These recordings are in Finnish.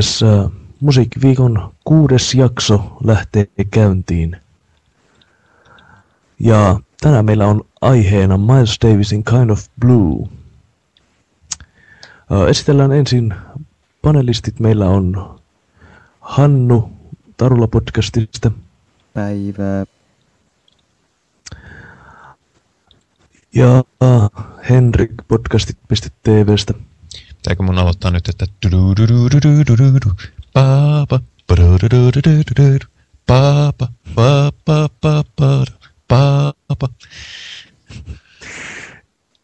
eli musiikkiviikon kuudes jakso lähtee käyntiin. Ja tänään meillä on aiheena Miles Davisin Kind of Blue. Esitellään ensin panelistit. Meillä on Hannu Tarula podcastista. Päivää. Ja Henrik podcastit.tvstä. Pitääkö mun aloittaa nyt, että.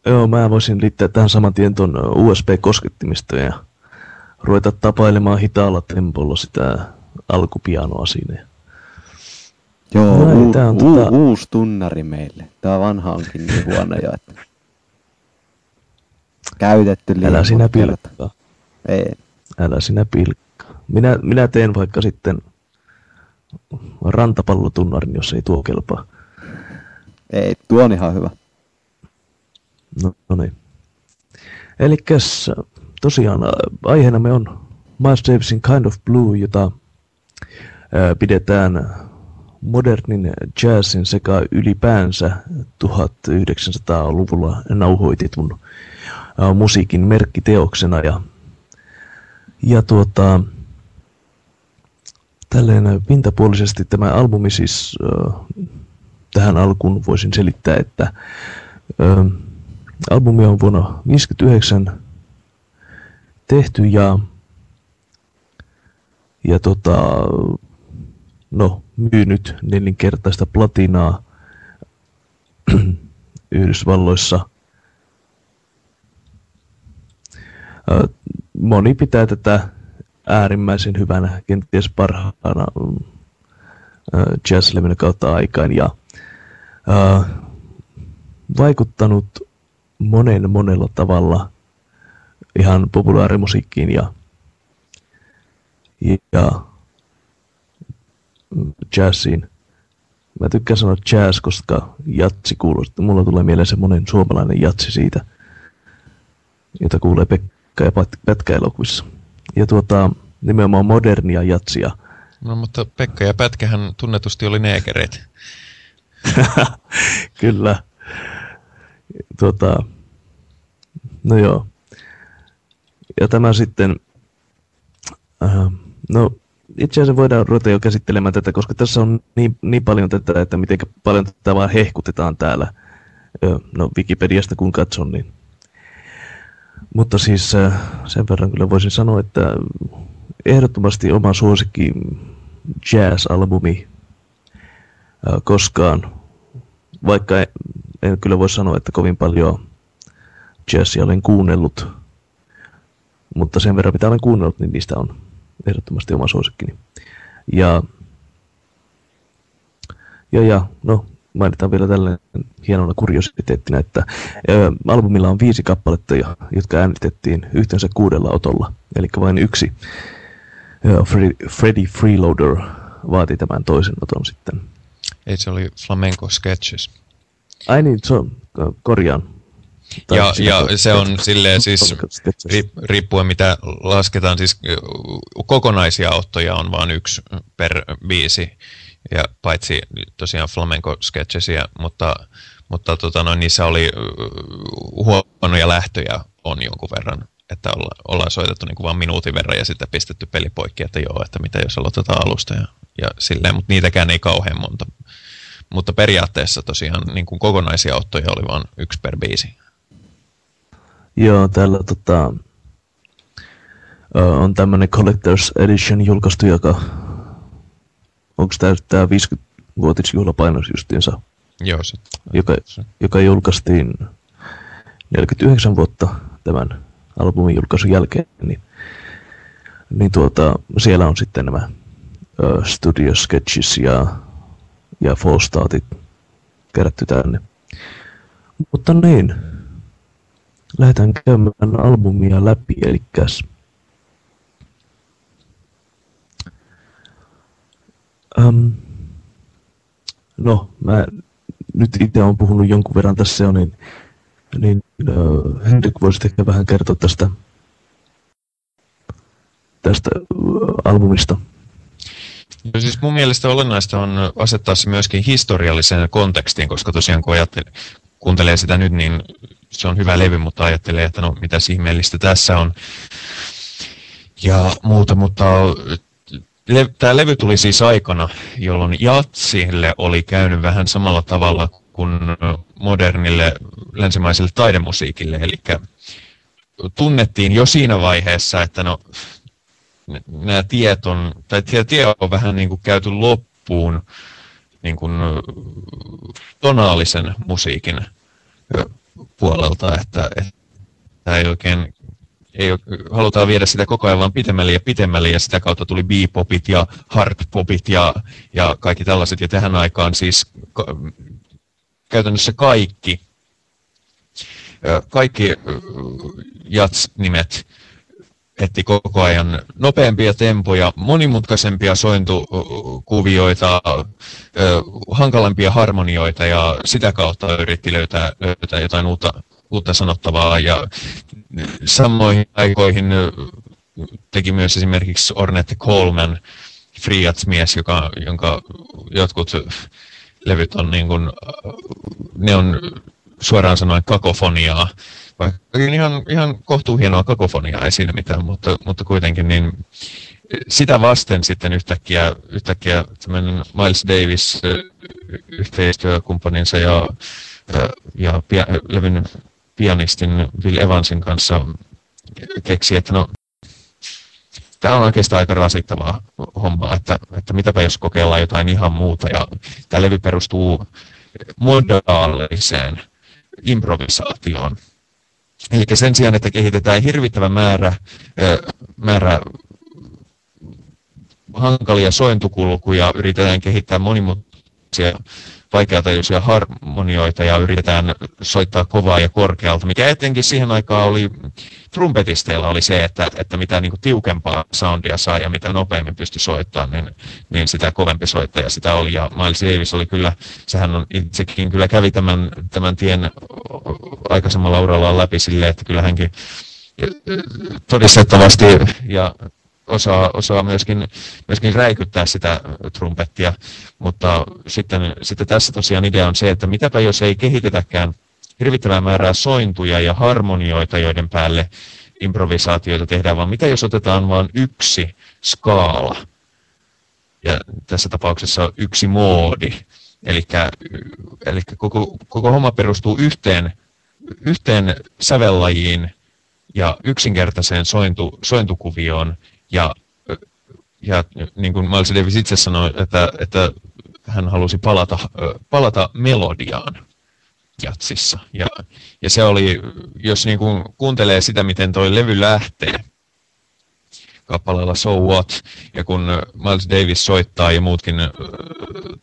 Joo, mä voisin liittää tähän saman tien ton USB-koskettimista ja ruveta tapailemaan hitaalla tempolla sitä alkupianoa siinä. Joo, Näin, u- tää on u- tota... uusi tunnari meille. Tää vanha onkin niin huono jo, että käytetty liian Älä sinä pilkkaa. Ei. Älä sinä pilkkaa. Minä, minä teen vaikka sitten rantapallotunnarin, jos ei tuo kelpaa. Ei, tuo on ihan hyvä. No, no niin. Eli tosiaan aiheena me on Miles Davisin Kind of Blue, jota ää, pidetään modernin jazzin sekä ylipäänsä 1900-luvulla nauhoitetun musiikin merkkiteoksena. Ja, ja tuota, tälleen pintapuolisesti tämä albumi siis tähän alkuun voisin selittää, että albumi on vuonna 1959 tehty ja, ja tota, no, myynyt nelinkertaista platinaa Yhdysvalloissa. Moni pitää tätä äärimmäisen hyvänä, kenties parhaana jazz kautta aikaan ja vaikuttanut monen monella tavalla ihan populaarimusiikkiin ja, ja jazziin. Mä tykkään sanoa jazz, koska jatsi kuulostaa. Mulla tulee mieleen semmonen suomalainen jatsi siitä, jota kuulee Pekka ja Pätkä-elokuvissa. Ja tuota, nimenomaan modernia jatsia. No mutta Pekka ja Pätkähän tunnetusti oli neekereet. Kyllä. Tuota, no joo. Ja tämä sitten, äh, no itse asiassa voidaan ruveta jo käsittelemään tätä, koska tässä on niin, niin paljon tätä, että miten paljon tätä vaan hehkutetaan täällä. No Wikipediasta kun katson, niin. Mutta siis äh, sen verran kyllä voisin sanoa, että ehdottomasti oma suosikki jazz-albumi äh, koskaan. Vaikka en, en kyllä voi sanoa, että kovin paljon jazzia olen kuunnellut. Mutta sen verran mitä olen kuunnellut, niin niistä on ehdottomasti oma suosikkini. Ja, ja, ja no, mainitaan vielä tällainen hienona kuriositeettina, että ä, albumilla on viisi kappaletta, jotka äänitettiin yhteensä kuudella otolla. Eli vain yksi ä, Freddy, Freddy Freeloader vaati tämän toisen oton sitten. Ei, se oli Flamenco Sketches. Ai niin, se on, korjaan. Ja, ja se on silleen siis, riippuen mitä lasketaan, siis kokonaisia ottoja on vain yksi per biisi, ja paitsi tosiaan flamenco-sketchesia, mutta, mutta tota, no, niissä oli huonoja lähtöjä on jonkun verran, että olla, ollaan soitettu niin kuin vain minuutin verran ja sitten pistetty peli poikki, että joo, että mitä jos aloitetaan alusta ja, ja silleen, mutta niitäkään ei kauhean monta. Mutta periaatteessa tosiaan niin kuin kokonaisia ottoja oli vain yksi per biisi. Joo, täällä tota, on tämmöinen Collector's Edition julkaistu, joka onko tämä, tämä 50-vuotisjuhlapainos justiinsa? Joo, se. Joka, joka julkaistiin 49 vuotta tämän albumin julkaisun jälkeen, niin, niin tuota, siellä on sitten nämä studio sketches ja, ja full startit kerätty tänne. Mutta niin, lähdetään käymään albumia läpi, eli um, no, mä nyt itse olen puhunut jonkun verran tässä jo, niin, niin uh, Henrik voisi ehkä vähän kertoa tästä, tästä albumista. No siis mun mielestä olennaista on asettaa se myöskin historialliseen kontekstiin, koska tosiaan kun ajattelee, kuuntelee sitä nyt, niin se on hyvä levy, mutta ajattelee, että no mitä ihmeellistä tässä on ja muuta, mutta le- tämä levy tuli siis aikana, jolloin jatsille oli käynyt vähän samalla tavalla kuin modernille länsimaiselle taidemusiikille, eli tunnettiin jo siinä vaiheessa, että no nämä tiet on, tai tie on vähän niin kuin käyty loppuun niin kuin tonaalisen musiikin puolelta, että, että ei oikein ei, halutaan viedä sitä koko ajan vaan pitemmälle ja pitemmälle, ja sitä kautta tuli B-popit ja hard-popit ja, ja kaikki tällaiset, ja tähän aikaan siis ka, käytännössä kaikki, kaikki jats-nimet etti koko ajan nopeampia tempoja, monimutkaisempia sointukuvioita, hankalampia harmonioita ja sitä kautta yritti löytää, löytää jotain uutta, uutta sanottavaa. Ja samoihin aikoihin teki myös esimerkiksi Ornette Coleman, Friats-mies, joka, jonka jotkut levyt on niin kuin, ne on suoraan sanoen kakofoniaa vaikka ihan, ihan kohtuu hienoa kakofoniaa, ei siinä mitään, mutta, mutta kuitenkin niin sitä vasten sitten yhtäkkiä, yhtäkkiä Miles Davis yhteistyökumppaninsa ja, ja pia, levyn pianistin Bill Evansin kanssa keksi, että no tämä on oikeastaan aika rasittavaa hommaa, että, että mitäpä jos kokeillaan jotain ihan muuta. Ja tämä levy perustuu modaaliseen improvisaatioon. Eli sen sijaan, että kehitetään hirvittävä määrä, määrä hankalia sointukulkuja, yritetään kehittää monimutkaisia vaikeatajuisia harmonioita ja yritetään soittaa kovaa ja korkealta, mikä etenkin siihen aikaan oli trumpetisteilla oli se, että, että mitä niin kuin tiukempaa soundia saa ja mitä nopeammin pystyi soittamaan, niin, niin sitä kovempi soittaja sitä oli. Ja Miles Davis oli kyllä, sehän on itsekin kyllä kävi tämän, tämän tien aikaisemmalla urallaan läpi silleen, että kyllä hänkin todistettavasti ja osaa, osaa myöskin, myöskin räikyttää sitä trumpettia, mutta sitten, sitten tässä tosiaan idea on se, että mitäpä jos ei kehitetäkään hirvittävää määrää sointuja ja harmonioita, joiden päälle improvisaatioita tehdään, vaan mitä jos otetaan vain yksi skaala, ja tässä tapauksessa yksi moodi, eli, koko, koko homma perustuu yhteen, yhteen sävellajiin ja yksinkertaiseen sointu, sointukuvioon, ja, ja niin kuin Miles Davis itse sanoi, että, että hän halusi palata, palata melodiaan jatsissa. Ja, ja se oli, jos niin kuin kuuntelee sitä, miten toi levy lähtee, kappaleella So What, ja kun Miles Davis soittaa ja muutkin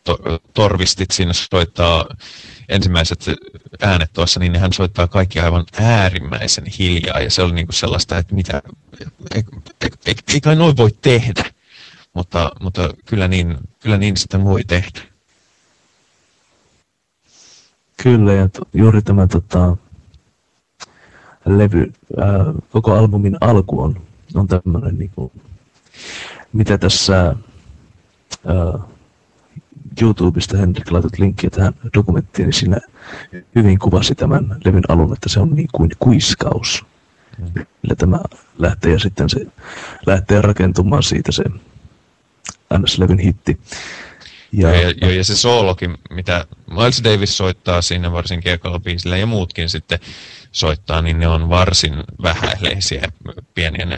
to, torvistit siinä soittaa ensimmäiset äänet tuossa, niin hän soittaa kaikki aivan äärimmäisen hiljaa, ja se oli niin kuin sellaista, että mitä, ei, ei, ei, kai noin voi tehdä, mutta, mutta kyllä, niin, kyllä niin sitä voi tehdä. Kyllä, ja juuri tämä tota, levy, ää, koko albumin alku on, on tämmöinen, niin kuin, mitä tässä ää, YouTubesta Henrik laitat linkkiä tähän dokumenttiin, niin siinä hyvin kuvasi tämän levyn alun, että se on niin kuin kuiskaus. Millä tämä lähtee ja sitten se lähtee rakentumaan siitä se NS-levyn hitti. Ja, ja, ja, ja se soolokin, mitä Miles Davis soittaa siinä varsinkin ekalla ja muutkin sitten soittaa, niin ne on varsin vähäileisiä pieniä ne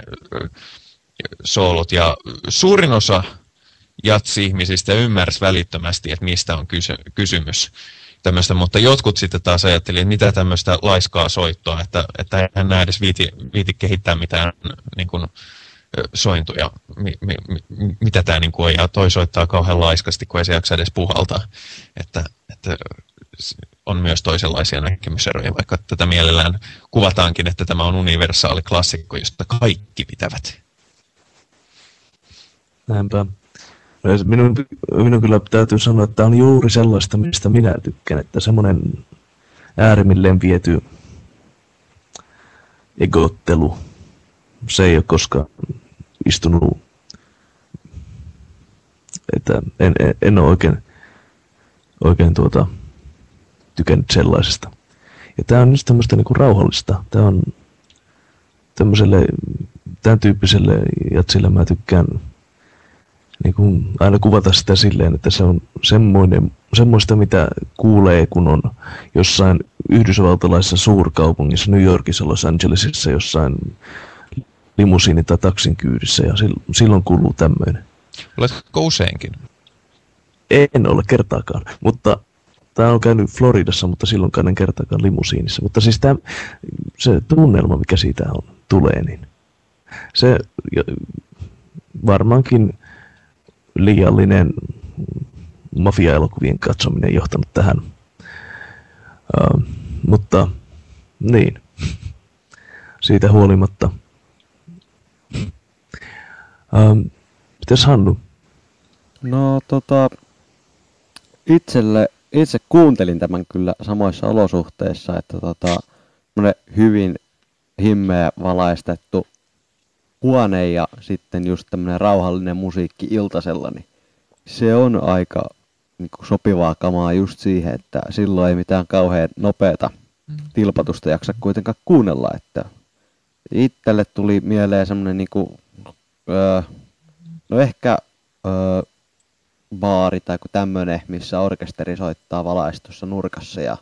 soolot. Ja suurin osa jatsi-ihmisistä ymmärsi välittömästi, että mistä on kysy- kysymys. Tämmöistä, mutta jotkut sitten taas ajatteli, että mitä tämmöistä laiskaa soittoa, että, että hän näe edes viiti, viiti kehittää mitään niin kuin, sointuja, mi, mi, mi, mitä tämä niin on, ja toi soittaa kauhean laiskasti, kun ei se jaksa edes puhaltaa. Että, että on myös toisenlaisia näkemyseroja, vaikka tätä mielellään kuvataankin, että tämä on universaali klassikko, josta kaikki pitävät. Näinpä. Minun, minun kyllä täytyy sanoa, että tämä on juuri sellaista, mistä minä tykkään, että semmoinen äärimmilleen viety egottelu, se ei ole koskaan istunut, että en, en, en ole oikein, oikein tuota, tykännyt sellaisesta. Ja tämä on just tämmöistä niinku rauhallista. Tämä on tämmöiselle, tämän tyyppiselle jatsille mä tykkään niin kuin aina kuvata sitä silleen, että se on semmoinen, semmoista, mitä kuulee, kun on jossain yhdysvaltalaisessa suurkaupungissa, New Yorkissa, Los Angelesissa, jossain limusiini- tai taksin kyydissä, ja silloin kuuluu tämmöinen. Oletko useinkin? En ole kertaakaan, mutta Tämä on käynyt Floridassa, mutta silloin en kertaakaan limusiinissa. Mutta siis tämä, se tunnelma, mikä siitä on, tulee, niin se varmaankin liiallinen mafia-elokuvien katsominen johtanut tähän. Uh, mutta niin, siitä huolimatta. Uh, mitäs Hannu? No tota, itselle, itse kuuntelin tämän kyllä samoissa olosuhteissa, että tota, hyvin himmeä valaistettu huone ja sitten just tämmöinen rauhallinen musiikki iltasella, niin se on aika niin kuin sopivaa kamaa just siihen, että silloin ei mitään kauhean nopeata mm. tilpatusta jaksa kuitenkaan kuunnella, että itselle tuli mieleen semmoinen niin kuin, öö, no ehkä öö, baari tai tämmöinen, missä orkesteri soittaa valaistussa nurkassa ja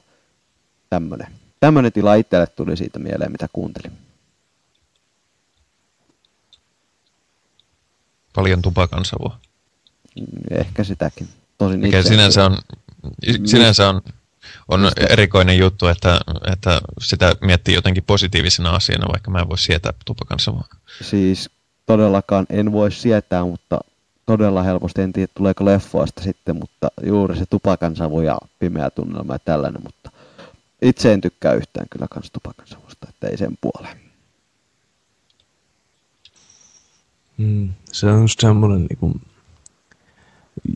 tämmöinen. Tämmöinen tila itselle tuli siitä mieleen, mitä kuuntelin. Paljon tupakan savua. Ehkä sitäkin. Tosin Mikä sinänsä on, sinänsä on, on erikoinen juttu, että, että sitä miettii jotenkin positiivisena asiana, vaikka mä en voi sietää tupakan savua. Siis todellakaan en voi sietää, mutta todella helposti, en tiedä tuleeko leffoista sitten, mutta juuri se tupakan savu ja pimeä tunnelma ja tällainen, mutta itse en tykkää yhtään kyllä kans tupakan savusta, että ei sen puoleen. Mm, se on semmoinen niin kuin,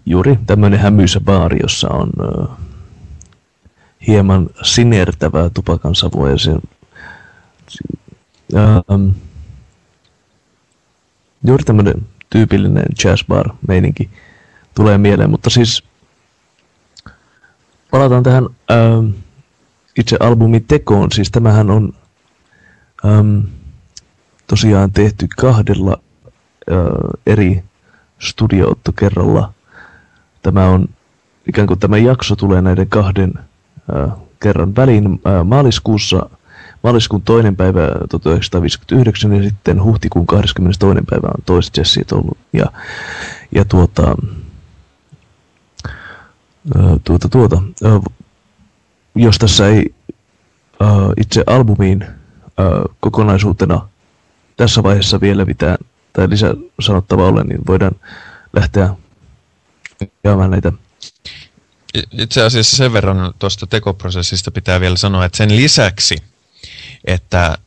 juuri tämmöinen hämyisä baari, jossa on uh, hieman sinertävää tupakan savua ja uh, juuri tämmöinen tyypillinen jazzbar-meininki tulee mieleen, mutta siis palataan tähän uh, itse albumin tekoon, siis tämähän on um, tosiaan tehty kahdella eri studiootto kerralla. Tämä on ikään kuin tämä jakso tulee näiden kahden kerran väliin maaliskuussa, maaliskuun toinen päivä 1959 ja sitten huhtikuun 22. päivä on toiset Jessit ollut. Ja, ja tuota, tuota, tuota, jos tässä ei itse albumiin kokonaisuutena tässä vaiheessa vielä mitään tai lisää sanottavaa ole, niin voidaan lähteä jaamaan näitä. Itse asiassa sen verran tuosta tekoprosessista pitää vielä sanoa, että sen lisäksi, että,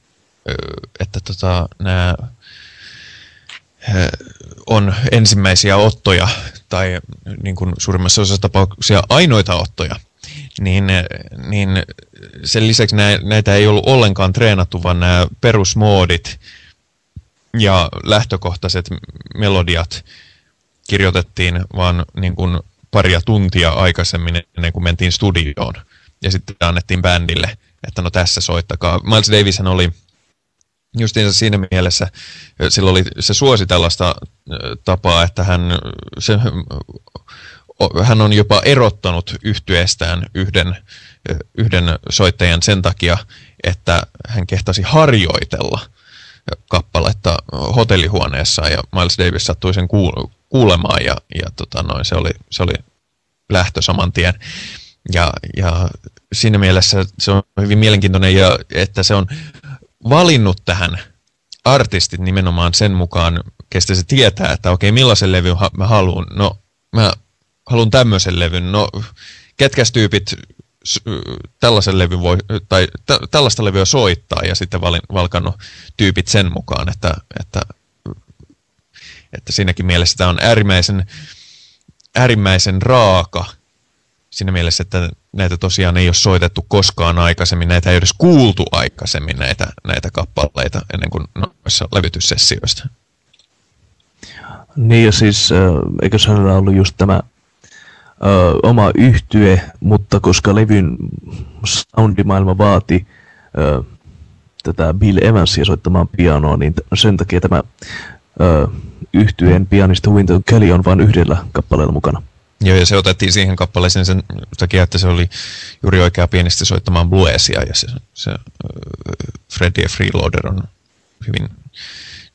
että tota, nämä on ensimmäisiä ottoja tai niin kuin suurimmassa osassa tapauksia ainoita ottoja, niin, niin sen lisäksi näitä ei ollut ollenkaan treenattu, vaan nämä perusmoodit ja lähtökohtaiset melodiat kirjoitettiin vaan niin kuin paria tuntia aikaisemmin ennen kuin mentiin studioon. Ja sitten annettiin bändille, että no tässä soittakaa. Miles Davis oli justiinsa siinä mielessä, sillä oli, se suosi tällaista tapaa, että hän se hän on jopa erottanut yhtyeestään yhden, yhden soittajan sen takia, että hän kehtasi harjoitella kappaletta hotellihuoneessa ja Miles Davis sattui sen kuulemaan ja, ja tota noin, se, oli, se oli lähtö saman tien. Ja, ja siinä mielessä se on hyvin mielenkiintoinen, ja, että se on valinnut tähän artistit nimenomaan sen mukaan, kestä se tietää, että okei, millaisen levyn mä haluan. No, mä haluan tämmöisen levyn. No, ketkä tyypit tällaisen levyn voi, tai tällaista levyä soittaa, ja sitten valin, valkannut tyypit sen mukaan, että, että, että siinäkin mielessä tämä on äärimmäisen, äärimmäisen raaka siinä mielessä, että näitä tosiaan ei ole soitettu koskaan aikaisemmin, näitä ei edes kuultu aikaisemmin näitä, näitä kappaleita ennen kuin noissa levytyssessioista. Niin ja siis, eikö hänellä ollut just tämä ö, oma yhtye, mutta koska levyn soundimaailma vaati ö, tätä Bill Evansia soittamaan pianoa, niin sen takia tämä ö, yhtyeen pianista Winton Kelly on vain yhdellä kappaleella mukana. Joo, ja se otettiin siihen kappaleeseen sen takia, että se oli juuri oikea pienisti soittamaan bluesia, ja se, se Freddie Freeloader on hyvin,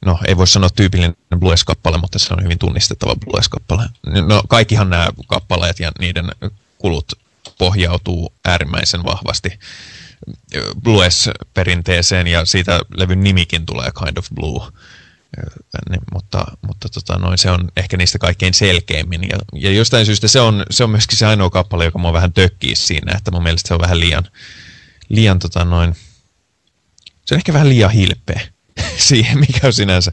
no ei voi sanoa tyypillinen blues-kappale, mutta se on hyvin tunnistettava blues-kappale. No kaikkihan nämä kappaleet ja niiden kulut pohjautuu äärimmäisen vahvasti blues-perinteeseen, ja siitä levyn nimikin tulee Kind of Blue niin, mutta, mutta tota, noin, se on ehkä niistä kaikkein selkeimmin. Ja, ja jostain syystä se on, se on myöskin se ainoa kappale, joka mua vähän tökkii siinä, että mun mielestä se on vähän liian, liian tota, noin, se on ehkä vähän liian hilpeä siihen, mikä on sinänsä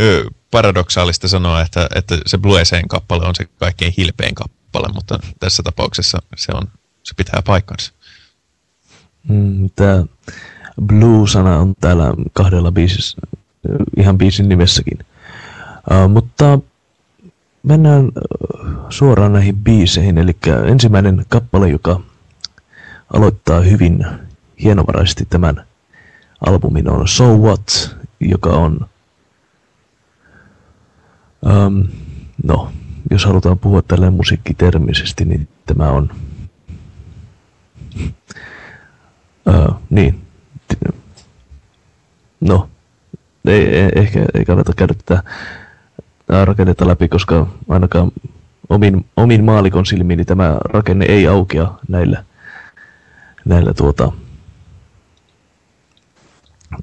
ö, paradoksaalista sanoa, että, että se Blueseen kappale on se kaikkein hilpein kappale, mutta tässä tapauksessa se, on, se pitää paikkansa. Mm, Tämä blue-sana on täällä kahdella biisissä ihan biisin nimessäkin. Uh, mutta mennään suoraan näihin biiseihin, eli ensimmäinen kappale, joka aloittaa hyvin hienovaraisesti tämän albumin on So What, joka on, um, no, jos halutaan puhua tälleen musiikkitermisesti, niin tämä on, uh, niin, no, ei, ei, ehkä ei kannata käydä tätä rakennetta läpi, koska ainakaan omin, omin maalikon silmiini tämä rakenne ei aukea näillä, näillä tuota,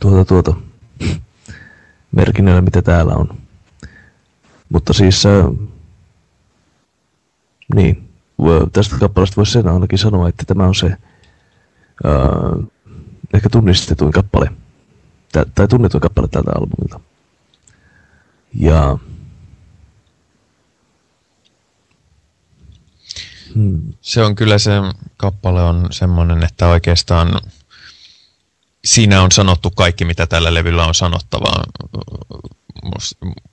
tuota, tuota, merkinnöillä, mitä täällä on. Mutta siis, äh, niin, tästä kappaleesta voisi sen ainakin sanoa, että tämä on se äh, ehkä tunnistetuin kappale tai tunnetuin kappale tältä albumilta. Ja... Hmm. Se on kyllä se kappale on semmoinen, että oikeastaan siinä on sanottu kaikki, mitä tällä levyllä on sanottavaa.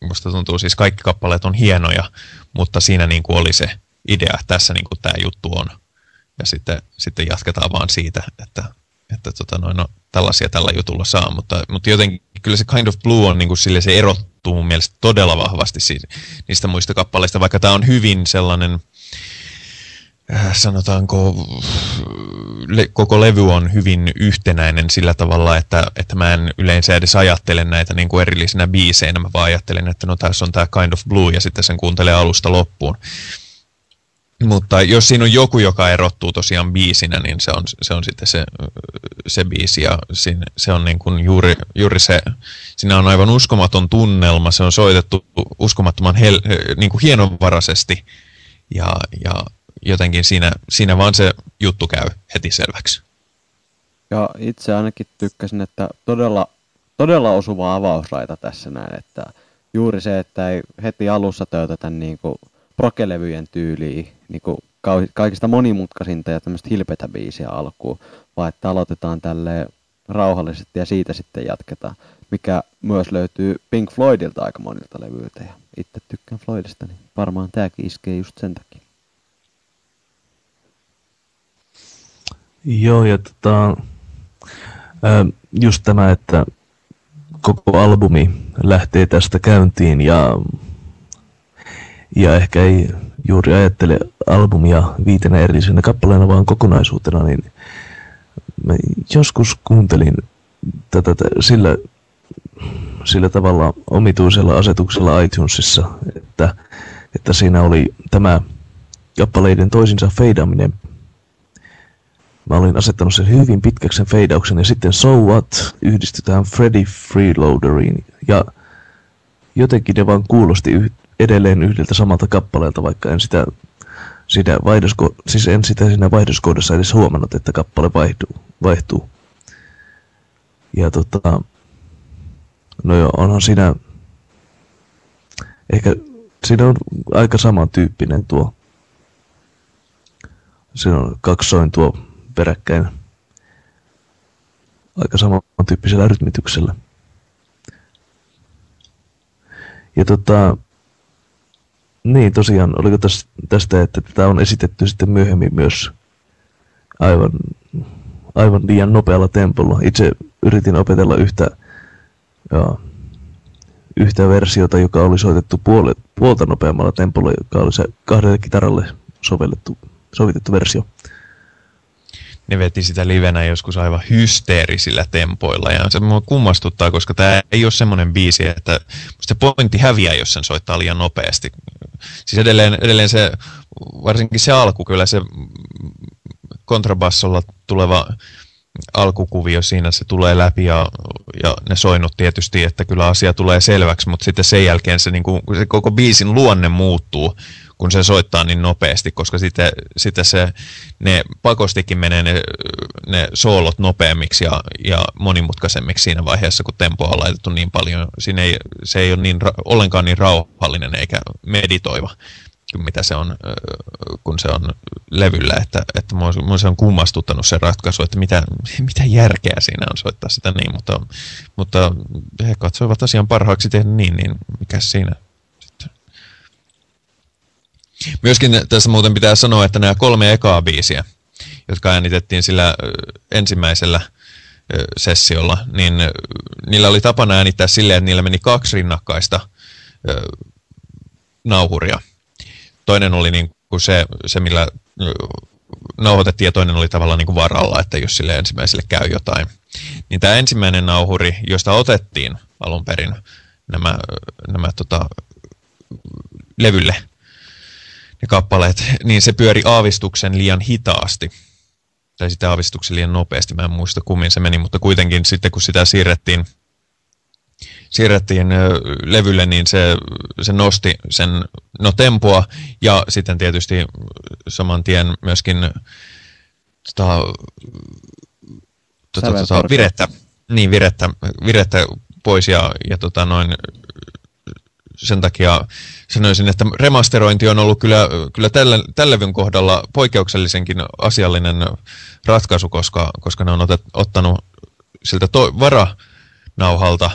Musta tuntuu siis kaikki kappaleet on hienoja, mutta siinä niin kuin oli se idea, että tässä niin kuin tämä juttu on. Ja sitten, sitten jatketaan vaan siitä, että että tota noin, no, tällaisia tällä jutulla saa, mutta, mutta jotenkin kyllä se Kind of Blue on niin kuin sille, se erottuu mun mielestä todella vahvasti siitä, niistä muista kappaleista, vaikka tämä on hyvin sellainen, sanotaanko, le, koko levy on hyvin yhtenäinen sillä tavalla, että, että mä en yleensä edes ajattele näitä niin kuin erillisinä biiseinä, mä vaan ajattelen, että no tässä on tämä Kind of Blue ja sitten sen kuuntelee alusta loppuun. Mutta jos siinä on joku, joka erottuu tosiaan biisinä, niin se on, se on sitten se, se biisi. Ja siinä, se on niin kuin juuri, juuri se, siinä on aivan uskomaton tunnelma. Se on soitettu uskomattoman hel, niin kuin hienovaraisesti. Ja, ja jotenkin siinä, siinä vaan se juttu käy heti selväksi. Ja itse ainakin tykkäsin, että todella, todella osuva avausraita tässä näin, että juuri se, että ei heti alussa töytätä niin prokelevyjen tyyliin niin kuin kaikista monimutkaisinta ja tämmöistä hilpetä biisiä alkuun, vaan että aloitetaan tälle rauhallisesti ja siitä sitten jatketaan, mikä myös löytyy Pink Floydilta aika monilta levyiltä ja itse tykkään Floydista, niin varmaan tämäkin iskee just sen takia. Joo, ja tota, just tämä, että koko albumi lähtee tästä käyntiin ja, ja ehkä ei juuri ajattele albumia viitenä erillisenä kappaleena vaan kokonaisuutena, niin mä joskus kuuntelin tätä sillä, sillä tavalla omituisella asetuksella iTunesissa, että, että siinä oli tämä kappaleiden toisinsa feidaaminen. Mä olin asettanut sen hyvin pitkäksi sen feidauksen ja sitten So What yhdistetään Freddy Freeloaderiin ja jotenkin ne vaan kuulosti yh- edelleen yhdeltä samalta kappaleelta, vaikka en sitä, sitä vaihdosko, siis en sitä siinä vaihdoskoodassa edes huomannut, että kappale vaihtuu. vaihtuu. Ja tota, no joo, onhan siinä, ehkä siinä on aika samantyyppinen tuo, siinä on kaksi sointua peräkkäin aika samantyyppisellä rytmityksellä. Ja tota, niin tosiaan, oliko tästä, että tätä on esitetty sitten myöhemmin myös aivan, aivan liian nopealla tempolla. Itse yritin opetella yhtä, ja, yhtä versiota, joka oli soitettu puolet, puolta nopeammalla tempolla, joka oli se kahdelle kitaralle sovellettu, sovitettu versio ne veti sitä livenä joskus aivan hysteerisillä tempoilla. Ja se mua kummastuttaa, koska tämä ei ole semmoinen biisi, että se pointti häviää, jos sen soittaa liian nopeasti. Siis edelleen, edelleen se, varsinkin se alku, kyllä se kontrabassolla tuleva alkukuvio siinä se tulee läpi ja, ja ne soinut tietysti, että kyllä asia tulee selväksi, mutta sitten sen jälkeen se, niin kuin, se koko biisin luonne muuttuu kun se soittaa niin nopeasti, koska sitten, sitten se, ne pakostikin menee ne, ne soolot nopeammiksi ja, ja monimutkaisemmiksi siinä vaiheessa, kun tempo on laitettu niin paljon. Siinä ei, se ei ole niin, ollenkaan niin rauhallinen eikä meditoiva mitä se on, kun se on levyllä, että, että mua, se on kummastuttanut se ratkaisu, että mitä, mitä järkeä siinä on soittaa sitä niin, mutta, mutta he katsoivat asian parhaaksi tehdä niin, niin mikä siinä Myöskin tässä muuten pitää sanoa, että nämä kolme ekaa biisiä, jotka äänitettiin sillä ensimmäisellä sessiolla, niin niillä oli tapana äänittää silleen, että niillä meni kaksi rinnakkaista nauhuria. Toinen oli niin kuin se, se, millä nauhoitettiin ja toinen oli tavallaan niin kuin varalla, että jos sille ensimmäiselle käy jotain. Niin tämä ensimmäinen nauhuri, josta otettiin alun perin nämä, nämä tota, levylle, ne kappaleet, niin se pyöri aavistuksen liian hitaasti. Tai sitä aavistuksen liian nopeasti, mä en muista kummin se meni, mutta kuitenkin sitten kun sitä siirrettiin, siirrettiin levylle, niin se, se nosti sen no tempoa ja sitten tietysti saman tien myöskin tota, tota, tota, virettä, niin, virettä, virettä pois ja, ja tota, noin sen takia sanoisin, että remasterointi on ollut kyllä, kyllä tällä, tällä levyn kohdalla poikkeuksellisenkin asiallinen ratkaisu, koska, koska ne on otet, ottanut siltä to, varanauhalta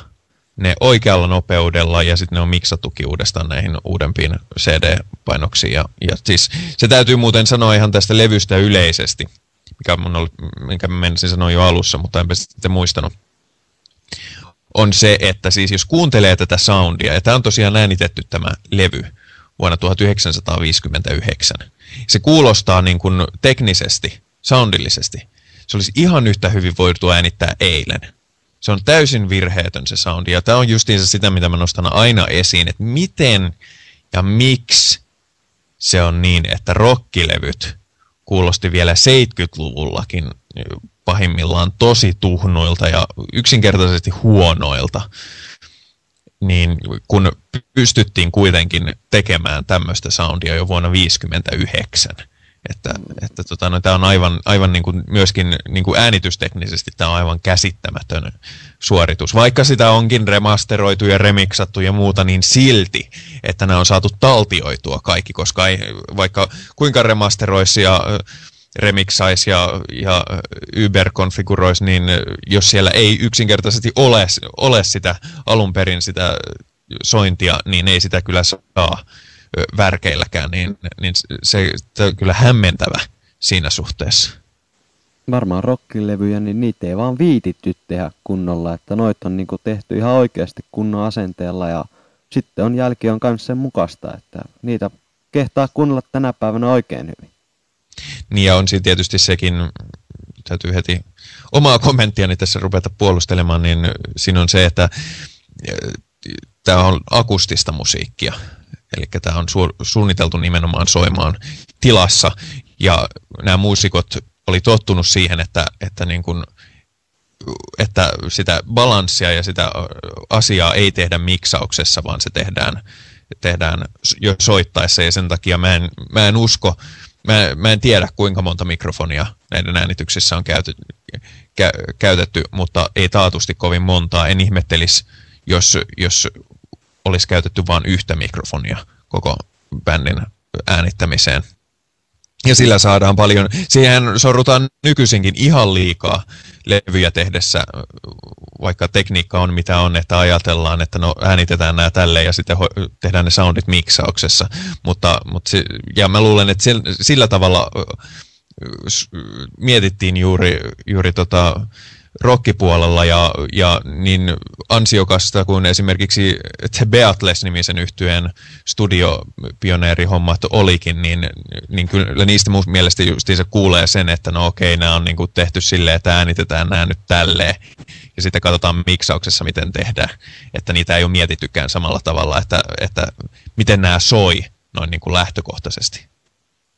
ne oikealla nopeudella ja sitten ne on miksattukin uudestaan näihin uudempiin CD-painoksiin. Ja, ja siis se täytyy muuten sanoa ihan tästä levystä yleisesti, mikä, mun oli, minkä mä menisin sanoa jo alussa, mutta enpä sitten muistanut on se, että siis jos kuuntelee tätä soundia, ja tämä on tosiaan äänitetty tämä levy vuonna 1959, se kuulostaa niin kuin teknisesti, soundillisesti, se olisi ihan yhtä hyvin voitu äänittää eilen. Se on täysin virheetön se soundi, ja tämä on justiinsa sitä, mitä mä nostan aina esiin, että miten ja miksi se on niin, että rockilevyt kuulosti vielä 70-luvullakin pahimmillaan tosi tuhnoilta ja yksinkertaisesti huonoilta, niin kun pystyttiin kuitenkin tekemään tämmöistä soundia jo vuonna 1959, että, että tota, no, tämä on aivan, aivan niin kuin myöskin niin kuin äänitysteknisesti tämä on aivan käsittämätön suoritus. Vaikka sitä onkin remasteroitu ja remiksattu ja muuta, niin silti, että nämä on saatu taltioitua kaikki, koska ei, vaikka kuinka remasteroisi ja remiksaisi ja, ja Uber konfiguroisi, niin jos siellä ei yksinkertaisesti ole, ole sitä alun perin sitä sointia, niin ei sitä kyllä saa värkeilläkään, niin, niin se, se on kyllä hämmentävä siinä suhteessa. Varmaan rockilevyjä, niin niitä ei vaan viititty tehdä kunnolla, että noit on niinku tehty ihan oikeasti kunnon asenteella ja sitten on jälki on kanssa sen mukaista, että niitä kehtaa kuunnella tänä päivänä oikein hyvin. Niin ja on siinä tietysti sekin, täytyy heti omaa kommenttiani tässä rupeta puolustelemaan, niin siinä on se, että tämä on akustista musiikkia. Eli tämä on su- suunniteltu nimenomaan soimaan tilassa. Ja nämä muusikot oli tottunut siihen, että, että, niin kuin, että sitä balanssia ja sitä asiaa ei tehdä miksauksessa, vaan se tehdään, tehdään jo soittaessa. Ja sen takia mä en, mä en usko, mä, mä en tiedä kuinka monta mikrofonia näiden äänityksissä on käytetty, kä, käytetty, mutta ei taatusti kovin montaa. En ihmettelisi, jos, jos olisi käytetty vain yhtä mikrofonia koko bändin äänittämiseen. Ja sillä saadaan paljon, siihen sorrutaan nykyisinkin ihan liikaa levyjä tehdessä, vaikka tekniikka on mitä on, että ajatellaan, että no äänitetään nämä tälle ja sitten tehdään ne soundit miksauksessa. Mutta, mutta ja mä luulen, että sillä tavalla mietittiin juuri, juuri tota, rockipuolella ja, ja niin ansiokasta kuin esimerkiksi The Beatles-nimisen yhtyeen studiopioneerihommat olikin, niin, niin kyllä niistä mun mielestä se kuulee sen, että no okei, nämä on niin kuin tehty silleen, että äänitetään nämä nyt tälleen ja sitten katsotaan miksauksessa, miten tehdään. Että niitä ei ole mietittykään samalla tavalla, että, että miten nämä soi noin niin kuin lähtökohtaisesti.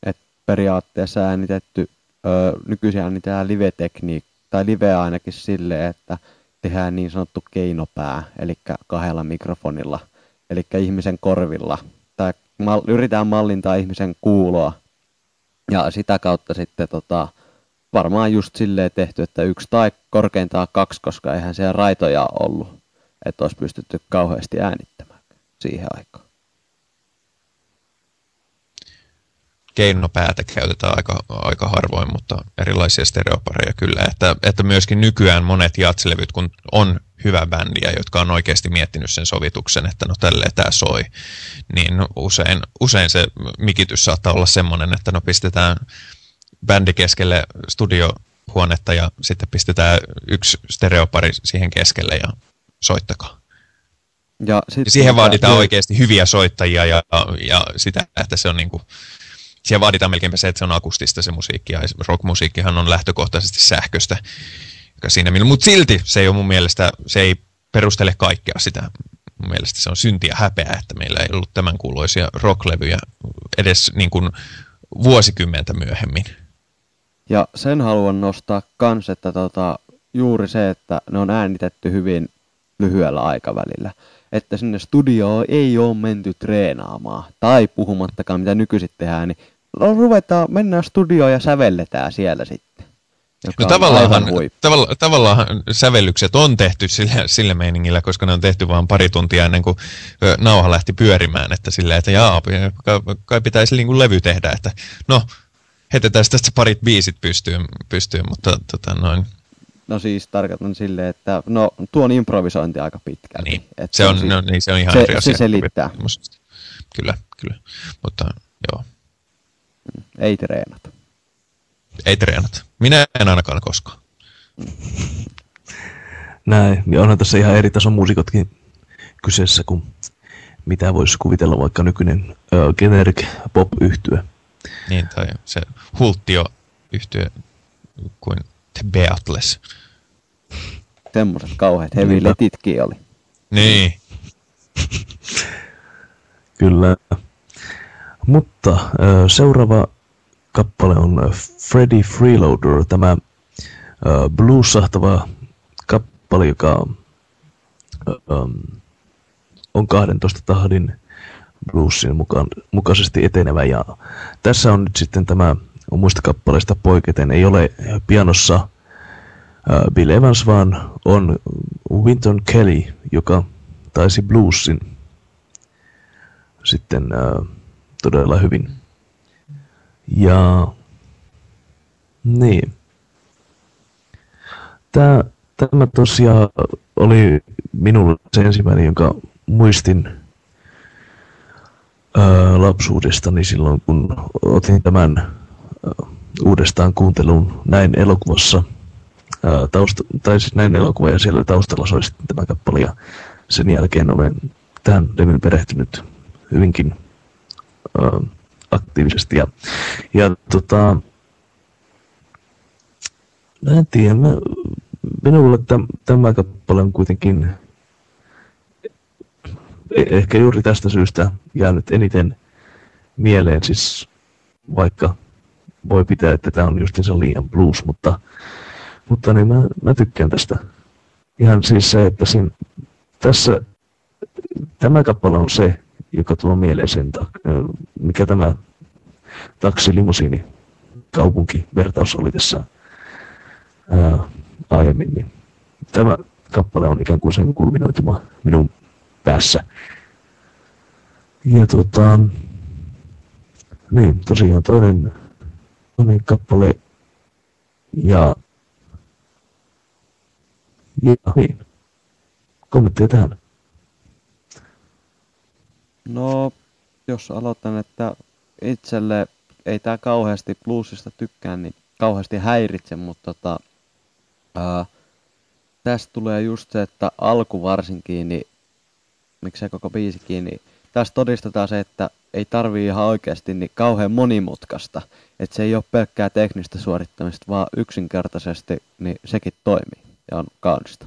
Et periaatteessa äänitetty, ö, nykyisin äänitetään live-tekniikka tai liveä ainakin silleen, että tehdään niin sanottu keinopää, eli kahdella mikrofonilla, eli ihmisen korvilla. Tai mal, yritetään mallintaa ihmisen kuuloa, ja sitä kautta sitten tota, varmaan just silleen tehty, että yksi tai korkeintaan kaksi, koska eihän siellä raitoja ollut, että olisi pystytty kauheasti äänittämään siihen aikaan. Keinopäätä käytetään aika, aika harvoin, mutta erilaisia stereopareja kyllä. Että, että myöskin nykyään monet jatsilevyt, kun on hyvä bändiä, jotka on oikeasti miettinyt sen sovituksen, että no tälleen tämä soi, niin usein, usein se mikitys saattaa olla semmoinen, että no pistetään bändi keskelle studiohuonetta ja sitten pistetään yksi stereopari siihen keskelle ja soittakaa. Ja, ja siihen vaaditaan ja... oikeasti hyviä soittajia ja, ja sitä, että se on niin kuin siellä vaaditaan melkeinpä se, että se on akustista se musiikki, ja rockmusiikkihan on lähtökohtaisesti sähköstä. Siinä, mutta silti se ei ole mun mielestä, se ei perustele kaikkea sitä. Mun mielestä se on syntiä häpeä, että meillä ei ollut tämän kuuloisia rocklevyjä edes niin kuin vuosikymmentä myöhemmin. Ja sen haluan nostaa kans, että tota, juuri se, että ne on äänitetty hyvin lyhyellä aikavälillä että sinne studioon ei ole menty treenaamaan. Tai puhumattakaan mitä nykyisin tehdään, niin ruvetaan, mennään studioon ja sävelletään siellä sitten. No tavallaan, tavalla, tavallaan sävellykset on tehty sillä, sillä meiningillä, koska ne on tehty vain pari tuntia ennen kuin nauha lähti pyörimään, että sillä, että jaa, kai pitäisi niin kuin levy tehdä, että no, heitetään tästä parit biisit pystyyn, pystyyn mutta tota noin, No siis tarkoitan silleen, että no tuo on improvisointi aika pitkälti. Niin, että se, on, siis, no, niin, se on ihan se, eri asia. Se selittää. Kyllä, kyllä. Mutta ei treenata. Ei treenata. Minä en ainakaan koskaan. Näin. Ja onhan tässä ihan eri tason muusikotkin kyseessä, kuin mitä voisi kuvitella vaikka nykyinen uh, generic pop yhtye Niin, tai se hultio yhtye kuin The Beatles. Semmoiset kauheat heavy letitkin oli. Niin. Kyllä. Mutta seuraava kappale on Freddy Freeloader, tämä bluesahtava kappale, joka on 12 tahdin bluesin mukaan, mukaisesti etenevä. Ja tässä on nyt sitten tämä muista kappaleista poiketen ei ole pianossa uh, Bill Evans, vaan on Winton Kelly, joka taisi bluesin sitten uh, todella hyvin. Ja niin. Tämä, tämä tosiaan oli minulle se ensimmäinen, jonka muistin ää, lapsuudestani silloin, kun otin tämän uudestaan kuunteluun näin elokuvassa, ää, tausta, tai siis näin elokuva ja siellä taustalla soi sitten tämä kappale ja sen jälkeen olen tähän levyn perehtynyt hyvinkin ää, aktiivisesti. Ja, ja tota, en tiedä, mä, minulle täm, tämä kappale on kuitenkin e, ehkä juuri tästä syystä jäänyt eniten mieleen, siis vaikka voi pitää, että tämä on justiinsa liian blues, mutta, mutta niin mä, mä tykkään tästä. Ihan siis se, että siinä, tässä tämä kappale on se, joka tuo mieleen sen, mikä tämä taksilimusiini kaupunki vertaus oli tässä ää, aiemmin. Niin tämä kappale on ikään kuin sen kulminoituma minun päässä. Ja tota, niin, tosiaan toinen, toinen kappale ja, ja niin, kommentteja tähän. No, jos aloitan, että itselle ei tämä kauheasti bluesista tykkää, niin kauheasti häiritse, mutta tota, ää, tästä tulee just se, että alku varsinkin, niin miksei koko biisikin, niin tässä todistetaan se, että ei tarvii ihan oikeasti niin kauhean monimutkaista. Että se ei ole pelkkää teknistä suorittamista, vaan yksinkertaisesti niin sekin toimii ja on kaunista.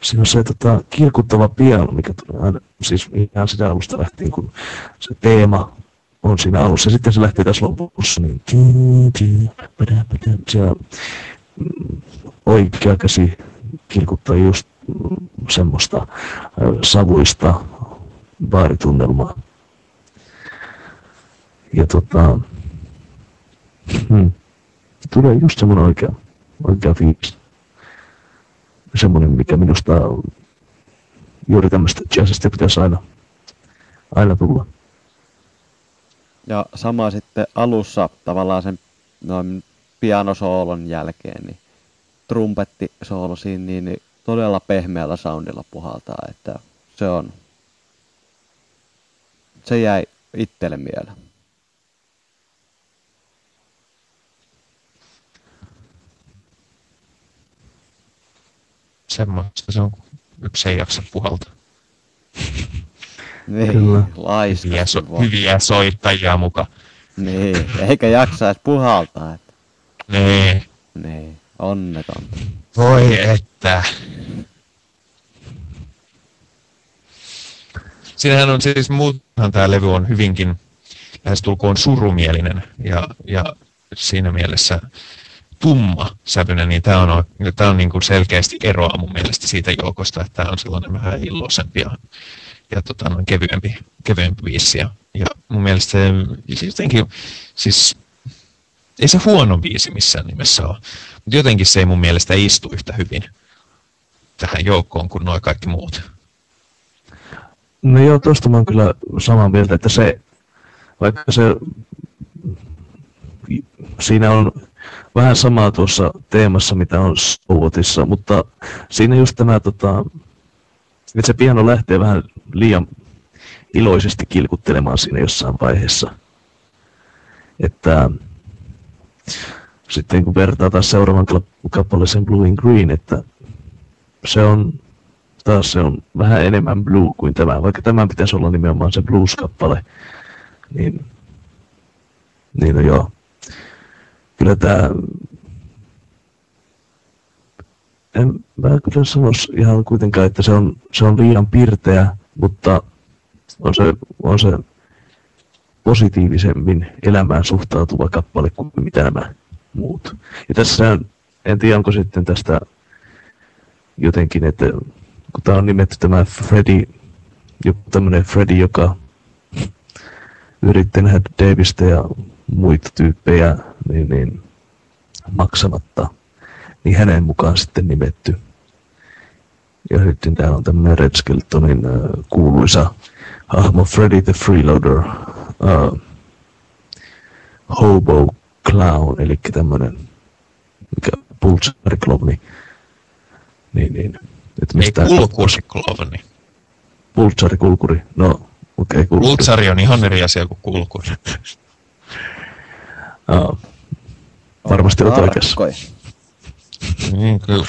Siinä on se tota, kirkuttava piano, mikä tulee aina, siis ihan sitä alusta lähtien, kun se teema on siinä alussa. Sitten se lähtee tässä lopussa, niin siellä oikea käsi kirkuttaa just semmoista savuista baaritunnelmaa. Ja tota, hmm, tulee just semmoinen oikea, oikea fiilis. Semmoinen, mikä minusta juuri tämmöistä jazzista pitäisi aina, aina tulla. Ja sama sitten alussa tavallaan sen noin pianosoolon jälkeen, niin soolo siinä niin, niin todella pehmeällä soundilla puhaltaa, että se on, se jäi itselle mieleen. Semmoista se on, yksi ei jaksa puhaltaa. Niin, Kyllä. Hyviä, so, hyviä soittajia muka. Niin, eikä jaksaisi puhaltaa. Että... Niin. Niin, onneton. Voi että. Siinähän on siis muutenhan tämä levy on hyvinkin lähestulkoon surumielinen ja, ja siinä mielessä tumma sävyinen, niin tämä on, tämä on niin kuin selkeästi eroa mun mielestä siitä joukosta, että tämä on sellainen vähän illoisempi ja, ja tota, noin kevyempi, kevyempi biisi. Ja, ja mun mielestä se, siis jotenkin, siis ei se huono biisi missään nimessä ole, mutta jotenkin se ei mun mielestä istu yhtä hyvin tähän joukkoon kuin nuo kaikki muut. No joo, tuosta mä oon kyllä samaa mieltä, että se, vaikka se, siinä on vähän samaa tuossa teemassa, mitä on Swotissa, mutta siinä just tämä, tota, että se piano lähtee vähän liian iloisesti kilkuttelemaan siinä jossain vaiheessa. Että sitten kun vertaa taas seuraavan kappaleeseen Blue in Green, että se on taas se on vähän enemmän blue kuin tämä, vaikka tämä pitäisi olla nimenomaan se blues-kappale, niin, niin no joo. Kyllä en mä kyllä sanoisi ihan kuitenkaan, että se on, se on liian pirteä, mutta on se, on se positiivisemmin elämään suhtautuva kappale kuin mitä nämä muut. Ja tässä en tiedä, onko sitten tästä jotenkin, että kun tämä on nimetty tämä Freddy, joku tämmöinen Freddy, joka yritti nähdä Davista ja muita tyyppejä niin, niin, maksamatta, niin hänen mukaan sitten nimetty. Ja sitten täällä on tämmöinen Red Skeletonin uh, kuuluisa hahmo Freddy the Freeloader, uh, Hobo Clown, eli tämmöinen mikä Pulsari Klovni. Niin, niin. Että mistä Ei kulkuri klovni. Pulsari kulkuri. No, okei, okay, kulkuri. Pulsari on ihan eri asia kuin kulkuri. ah, varmasti olet oikeassa. Niin, kyllä.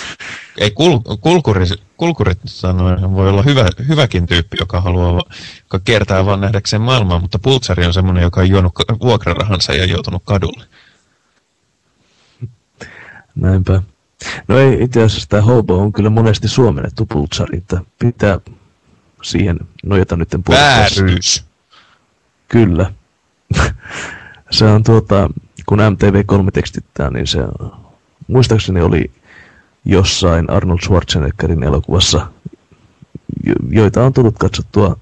Ei kul, kulkuri, kulkurit sanoen voi olla hyvä, hyväkin tyyppi, joka haluaa, joka kiertää vaan nähdäkseen maailmaa, mutta pultsari on semmoinen, joka on juonut vuokrarahansa ja joutunut kadulle. Näinpä. No ei, itse asiassa tämä hobo on kyllä monesti suomennettu pultsari, että pitää siihen nojata nyt Vääryys. Kyllä. Se on tuota, kun MTV3 tekstittää, niin se muistaakseni oli jossain Arnold Schwarzeneggerin elokuvassa, joita on tullut katsottua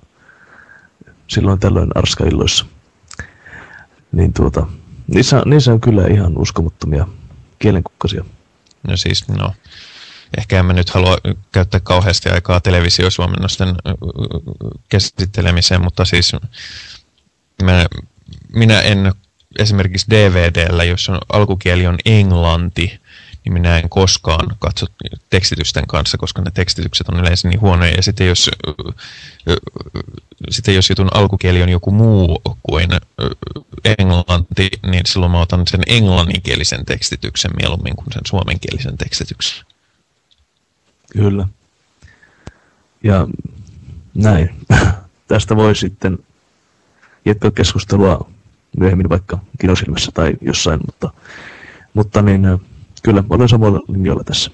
silloin tällöin arskailloissa. Niin tuota, niissä, niissä on kyllä ihan uskomattomia kielenkukkasia. No siis, no, ehkä en mä nyt halua käyttää kauheasti aikaa televisiosuomennosten käsittelemiseen, mutta siis mä, minä en esimerkiksi DVDllä, jos on, alkukieli on englanti, niin minä en koskaan katso tekstitysten kanssa, koska ne tekstitykset on yleensä niin huonoja. Ja sitten jos, sitten jos jutun alkukieli on joku muu kuin englanti, niin silloin mä otan sen englanninkielisen tekstityksen mieluummin kuin sen suomenkielisen tekstityksen. Kyllä. Ja näin. Tästä voi sitten jatkaa keskustelua myöhemmin vaikka kinosilmässä tai jossain, mutta, mutta niin, kyllä olen samalla linjoilla tässä.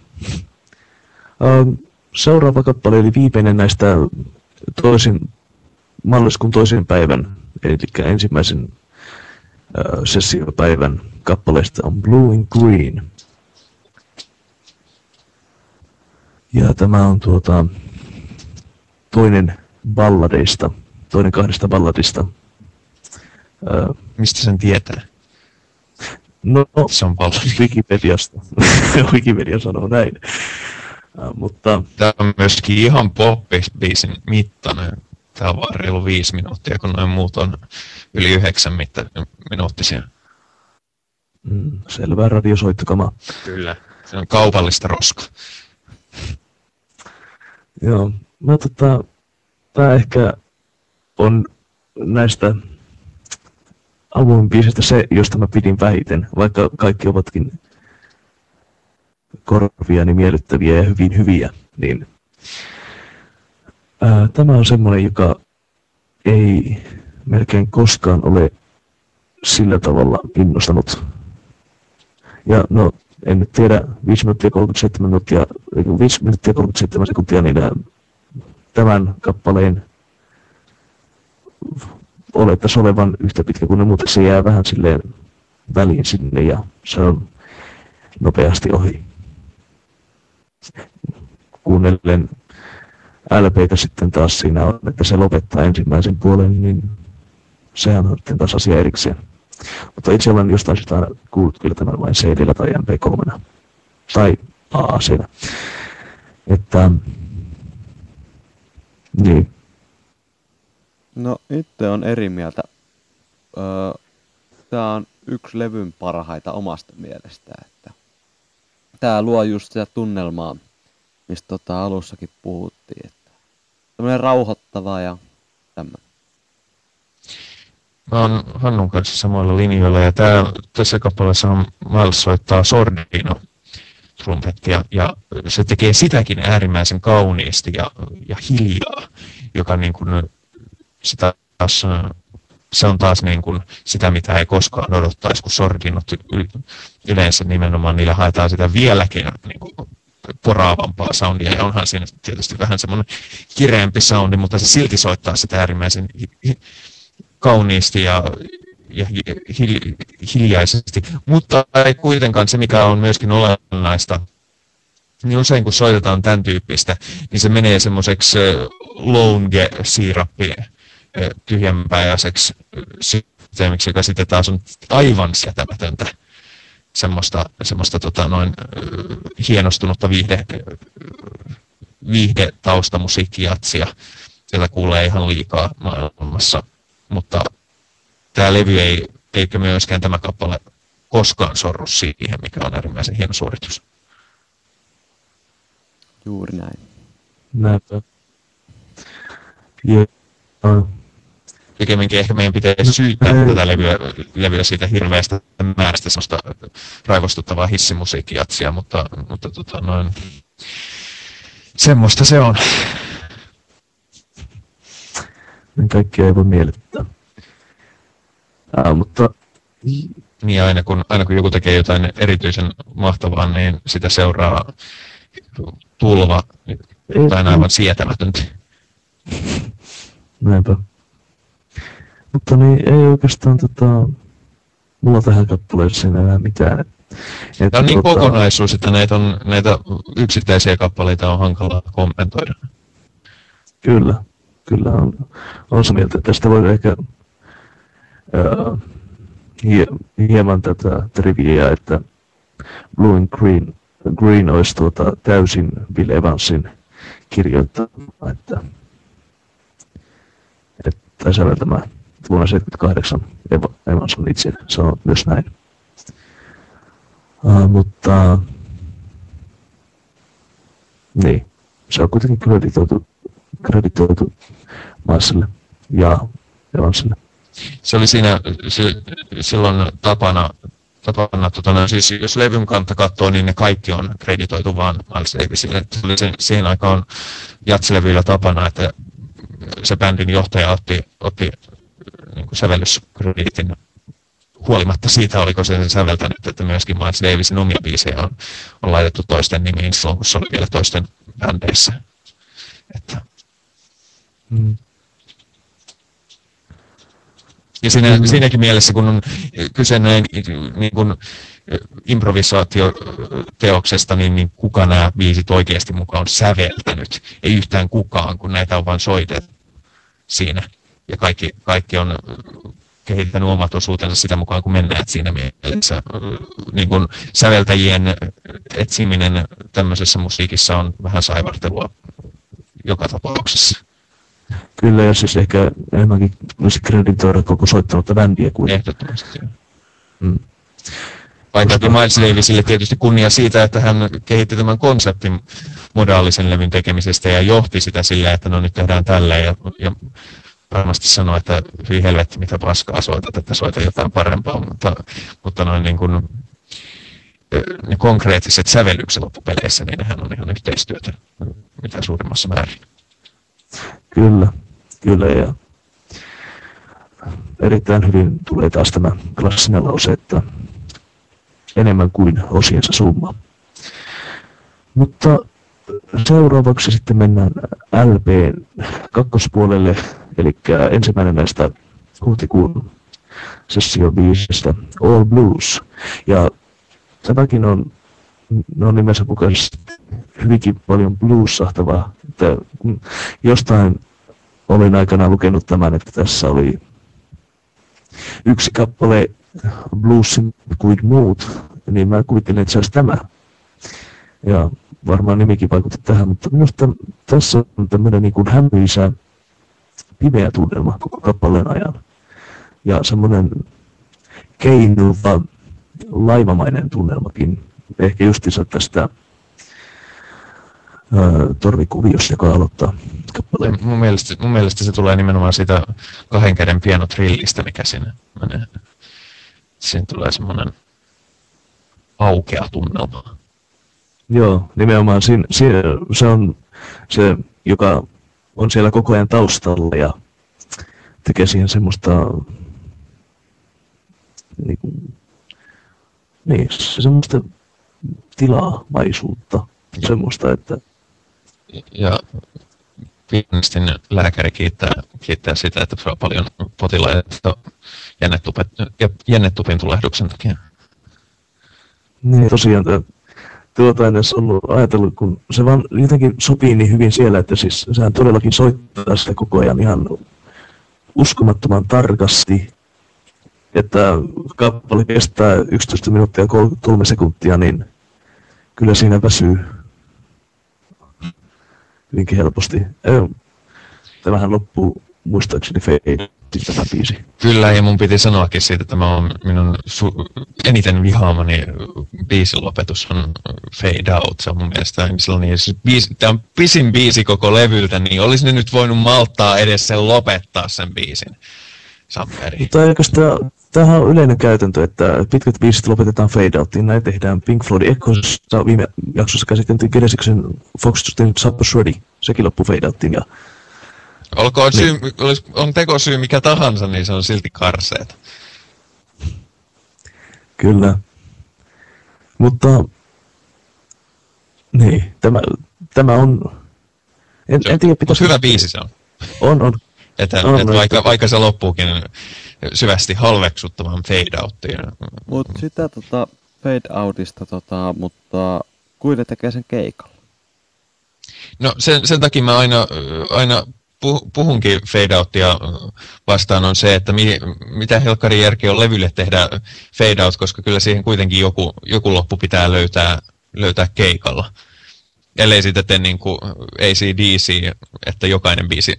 Seuraava kappale oli viimeinen näistä toisin, malliskuun toisen päivän, eli ensimmäisen sessiopäivän kappaleista on Blue and Green. Ja tämä on tuota, toinen balladeista, toinen kahdesta balladista. Mistä sen tietää? No, se on paljon Wikipediasta. Wikipedia sanoo näin. Uh, mutta... Tämä on myöskin ihan poppibiisin mittainen. Tämä on vaan reilu viisi minuuttia, kun noin muut on yli yhdeksän mitta- minuuttisia. Mm, selvää radiosoittokama. Kyllä, se on kaupallista roska. Joo, mä tota, tämä ehkä on näistä albumin biisistä se, josta mä pidin vähiten, vaikka kaikki ovatkin korvia niin miellyttäviä ja hyvin hyviä, niin ää, tämä on semmoinen, joka ei melkein koskaan ole sillä tavalla innostanut. Ja no, en nyt tiedä, 5 minuuttia 37 minuuttia, 5 minuuttia 37 sekuntia, niin tämän kappaleen olettaisiin olevan yhtä pitkä kuin ne, mutta se jää vähän silleen väliin sinne ja se on nopeasti ohi. Kuunnellen LPtä sitten taas siinä on, että se lopettaa ensimmäisen puolen, niin sehän on sitten taas asia erikseen. Mutta itse olen jostain sitä kuullut kyllä tämän vain cd tai MP3 tai AAC. Että niin, No itse on eri mieltä. Öö, Tämä on yksi levyn parhaita omasta mielestä. Että tämä luo just sitä tunnelmaa, mistä tota alussakin puhuttiin. Että tämmöinen rauhoittava ja tämmöinen. Mä oon Hannun kanssa samoilla linjoilla ja tää, tässä kappaleessa on Miles soittaa Sordino trumpettia ja se tekee sitäkin äärimmäisen kauniisti ja, ja hiljaa, joka niin kuin sitä taas, se on taas niin kuin sitä, mitä ei koskaan odottaisi, kun sordinot yleensä nimenomaan niillä haetaan sitä vieläkin niin kuin poraavampaa soundia, ja onhan siinä tietysti vähän semmoinen kireempi soundi, mutta se silti soittaa sitä äärimmäisen kauniisti ja, ja hiljaisesti, mutta ei kuitenkaan se, mikä on myöskin olennaista, niin usein kun soitetaan tämän tyyppistä, niin se menee semmoiseksi longe-siirappi tyhjänpäiväiseksi systeemiksi, joka sitten taas on aivan sietämätöntä semmoista, semmoista tota, noin, hienostunutta viihde, viihde taustamusiikkijatsia. Siellä kuulee ihan liikaa maailmassa, mutta tämä levy ei, eikä myöskään tämä kappale koskaan sorru siihen, mikä on äärimmäisen hieno suoritus. Juuri näin. Näinpä. Ja, pikemminkin ehkä meidän pitäisi syyttää Ei. tätä levyä, levyä siitä hirveästä määrästä semmoista raivostuttavaa hissimusiikkiatsia, mutta, mutta tota noin, semmoista se on. Niin kaikkia ei voi miellyttää. Ah, mutta... Niin aina kun, aina kun joku tekee jotain erityisen mahtavaa, niin sitä seuraa tulva jotain aivan sietämätöntä. Näinpä. Mutta niin, ei oikeastaan tota, mulla tähän kappaleeseen enää mitään. Tämä on niin tota... kokonaisuus, että näitä, on, näitä yksittäisiä kappaleita on hankala kommentoida. Kyllä, kyllä on, on se mieltä, että tästä voi ehkä ää, hie, hieman tätä triviaa, että Blue and Green, Green olisi tuota, täysin Bill Evansin kirjoittama, että, että säveltämään vuonna 1978 Evans on itse sanonut myös näin. Uh, mutta niin, se on kuitenkin kreditoitu, kreditoitu Maasille ja Evansille. Se oli siinä se, silloin tapana, tapana tota, no, siis jos levyn kanta katsoo, niin ne kaikki on kreditoitu vaan Miles Davisille. Se oli se, siihen aikaan jatslevyillä tapana, että se bändin johtaja otti, otti niin kuin sävellyskrediitin huolimatta siitä, oliko se säveltänyt, että myöskin Miles Davisin omia biisejä on, on laitettu toisten nimiin silloin, kun se oli vielä toisten bändeissä. Että. Mm. Ja siinä, mm. siinäkin mielessä, kun on kyse näin niin kuin improvisaatioteoksesta, niin, niin kuka nämä biisit oikeasti mukaan on säveltänyt? Ei yhtään kukaan, kun näitä on vain soitettu siinä ja kaikki, kaikki on kehittänyt omat osuutensa sitä mukaan, kun mennään siinä mielessä. Niin kuin säveltäjien etsiminen tämmöisessä musiikissa on vähän saivartelua joka tapauksessa. Kyllä, ja siis ehkä enemmänkin olisi kreditoida koko soittanutta bändiä kuin... Ehdottomasti, mm. Vaikka Miles Davisille tietysti kunnia siitä, että hän kehitti tämän konseptin modaalisen levyn tekemisestä ja johti sitä sillä, että no nyt tehdään tälleen ja, ja varmasti sanoa, että hyi helvetti, mitä paskaa soitat, että soita jotain parempaa, mutta, mutta noin niin kuin, ne konkreettiset sävellykset loppupeleissä, niin nehän on ihan yhteistyötä mitä suurimmassa määrin. Kyllä, kyllä ja erittäin hyvin tulee taas tämä klassinen lause, että enemmän kuin osiensa summa. Mutta seuraavaksi sitten mennään LP kakkospuolelle, eli ensimmäinen näistä huhtikuun sessio biisistä All Blues. Ja tämäkin on, no nimensä mukaisesti hyvinkin paljon blues-sahtavaa. Että jostain olin aikana lukenut tämän, että tässä oli yksi kappale bluesin kuin muut, niin mä kuvittelin, että se olisi tämä. Ja varmaan nimikin vaikutti tähän, mutta minusta tässä on tämmöinen niin kuin hämyisä pimeä tunnelma koko kappaleen ajan. Ja semmoinen keinuva, laivamainen tunnelmakin. Ehkä justiinsa tästä torvikuviosta, joka aloittaa kappaleen. Mun mielestä, mun mielestä se tulee nimenomaan siitä kahden käden pianotrillistä, mikä sinne menee. Siinä tulee semmoinen aukea tunnelma. Joo, nimenomaan siinä, siinä, se on se, joka on siellä koko ajan taustalla ja tekee siihen semmoista niin, kuin, niin semmoista tilamaisuutta, ja. semmoista, että... Ja pianistin lääkäri kiittää, kiittää sitä, että saa paljon potilaita jännetupin tulehduksen takia. Niin, tosiaan tuota en edes ollut ajatellut, kun se vaan jotenkin sopii niin hyvin siellä, että siis sehän todellakin soittaa sitä koko ajan ihan uskomattoman tarkasti, että kappale kestää 11 minuuttia 33 sekuntia, niin kyllä siinä väsyy hyvinkin helposti. Tämähän loppuu muistaakseni fade tämä biisi. Kyllä, ja mun piti sanoakin siitä, että tämä on minun su- eniten vihaamani biisin lopetus on Fade Out. Se on mun mielestä sellainen, jos biisi, tämä on pisin biisi koko levyltä, niin olisi ne nyt voinut malttaa edes sen lopettaa sen biisin. Samperi. Mutta eikö tämähän on yleinen käytäntö, että pitkät biisit lopetetaan fade outiin. Näin tehdään Pink Floyd Echossa viime jaksossa käsiteltiin Genesiksen Foxtrotin Supper's Ready. Sekin loppui fade outiin ja Olkoon niin. syy, on tekosyy mikä tahansa, niin se on silti karseet. Kyllä. Mutta niin, tämä, tämä on... En, se, en tiedä, pitäisi... hyvä biisi se on. On, on. Että, on, että vaikka, vaikka se loppuukin syvästi halveksuttavan fade outtiin. Mutta sitä tota, fade outista, tota, mutta kuinka tekee sen keikalla? No sen, sen takia mä aina, aina puhunkin fade outtia vastaan on se, että mi, mitä helkkarin järkeä on levylle tehdä fade out, koska kyllä siihen kuitenkin joku, joku loppu pitää löytää, löytää keikalla. Ellei sitten tee niin kuin ACDC, että jokainen biisi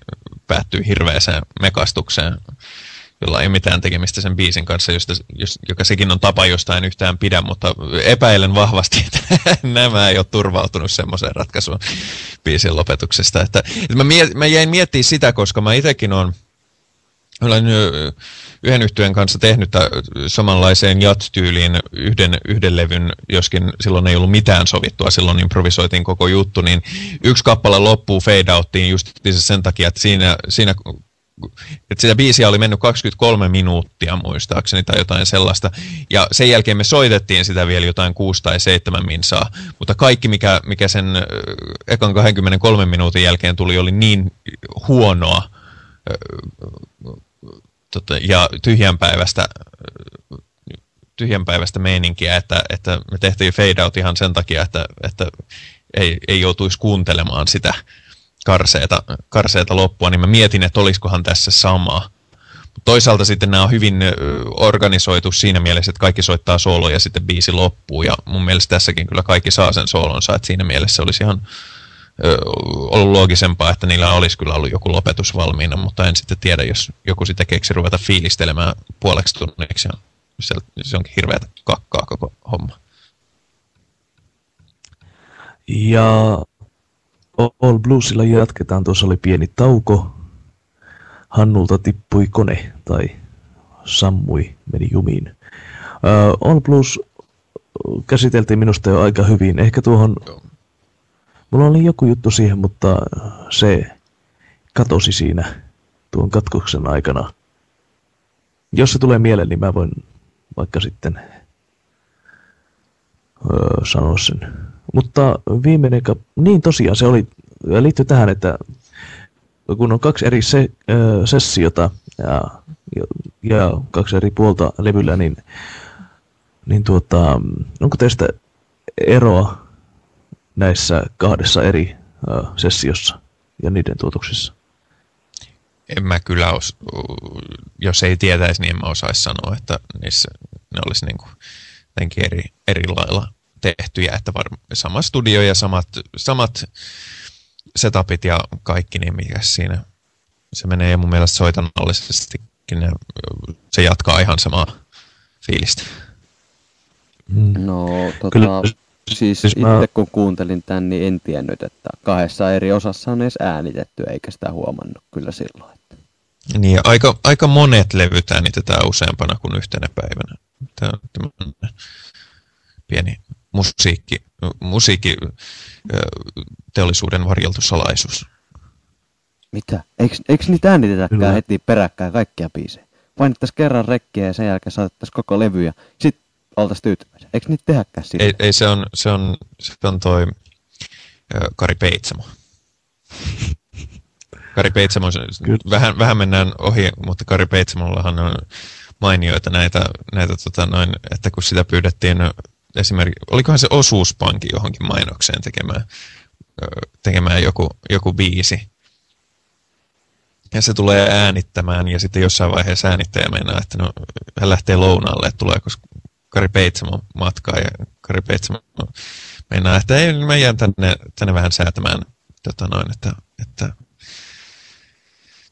päättyy hirveäseen mekastukseen jolla ei mitään tekemistä sen biisin kanssa, josta, jos, joka sekin on tapa, josta en yhtään pidä, mutta epäilen vahvasti, että nämä ei ole turvautunut semmoiseen ratkaisuun biisin lopetuksesta. Että, että mä, miet, mä jäin miettimään sitä, koska mä itsekin olen olen yhden yhtyeen kanssa tehnyt samanlaiseen jat-tyyliin yhden, yhden levyn, joskin silloin ei ollut mitään sovittua, silloin improvisoitiin koko juttu, niin yksi kappale loppuu fade outtiin just sen takia, että siinä, siinä että sitä biisiä oli mennyt 23 minuuttia muistaakseni tai jotain sellaista. Ja sen jälkeen me soitettiin sitä vielä jotain 6 tai 7 minsaa. Mutta kaikki, mikä, mikä sen ekan 23 minuutin jälkeen tuli, oli niin huonoa tota, ja tyhjänpäiväistä tyhjänpäiväistä meininkiä, että, että me tehtiin fade out ihan sen takia, että, että ei, ei joutuisi kuuntelemaan sitä karseeta, karseeta loppua, niin mä mietin, että olisikohan tässä samaa. Toisaalta sitten nämä on hyvin organisoitu siinä mielessä, että kaikki soittaa sooloja ja sitten biisi loppuu. Ja mun mielestä tässäkin kyllä kaikki saa sen soolonsa, että siinä mielessä olisi ihan ollut loogisempaa, että niillä olisi kyllä ollut joku lopetus valmiina, mutta en sitten tiedä, jos joku sitten keksi ruveta fiilistelemään puoleksi tunniksi. Se onkin hirveätä kakkaa koko homma. Ja All Bluesilla jatketaan. Tuossa oli pieni tauko. Hannulta tippui kone tai sammui, meni jumiin. Uh, All Blues käsiteltiin minusta jo aika hyvin. Ehkä tuohon... Mulla oli joku juttu siihen, mutta se katosi siinä tuon katkoksen aikana. Jos se tulee mieleen, niin mä voin vaikka sitten öö, sanoa sen. Mutta viimeinen, niin tosiaan se oli, liittyy tähän, että kun on kaksi eri se, ö, sessiota ja, ja, kaksi eri puolta levyllä, niin, niin tuota, onko teistä eroa näissä kahdessa eri ö, sessiossa ja niiden tuotoksissa? En mä kyllä, os, jos ei tietäisi, niin en mä osaisi sanoa, että niissä ne olisi niin kuin eri, eri lailla tehtyjä, että varmaan sama studio ja samat, samat setupit ja kaikki, niin mikä siinä se menee ja mun mielestä soitannollisestikin ja se jatkaa ihan samaa fiilistä. Mm. No, tota, Kyllä. siis, siis itse mä... kun kuuntelin tämän, niin en tiennyt, että kahdessa eri osassa on edes äänitetty, eikä sitä huomannut kyllä silloin. Että... Niin, aika, aika monet levyt äänitetään useampana kuin yhtenä päivänä. Tämä on pieni musiikki, musiikki teollisuuden varjeltu salaisuus. Mitä? Eikö, eikö niitä äänitetäkään Kyllä. heti peräkkäin kaikkia biisejä? Painittaisiin kerran rekkiä ja sen jälkeen saatettaisiin koko levy ja sitten oltaisiin tyytyväisiä. Eikö niitä tehdäkään sitä? Ei, ei se, on, se, on, se on toi Kari Peitsamo. Kari Peitsamo, vähän, vähän mennään ohi, mutta Kari Peitsamollahan on mainioita näitä, näitä tota noin, että kun sitä pyydettiin esimerkiksi, olikohan se osuuspankin johonkin mainokseen tekemään, tekemään joku, joku biisi. Ja se tulee äänittämään ja sitten jossain vaiheessa äänittäjä meinaa, että no, hän lähtee lounaalle, että tulee koska Kari Peitsamo matkaa ja Kari Peitsamo meinaa, että ei, mä jään tänne, tänne vähän säätämään tota noin, että, että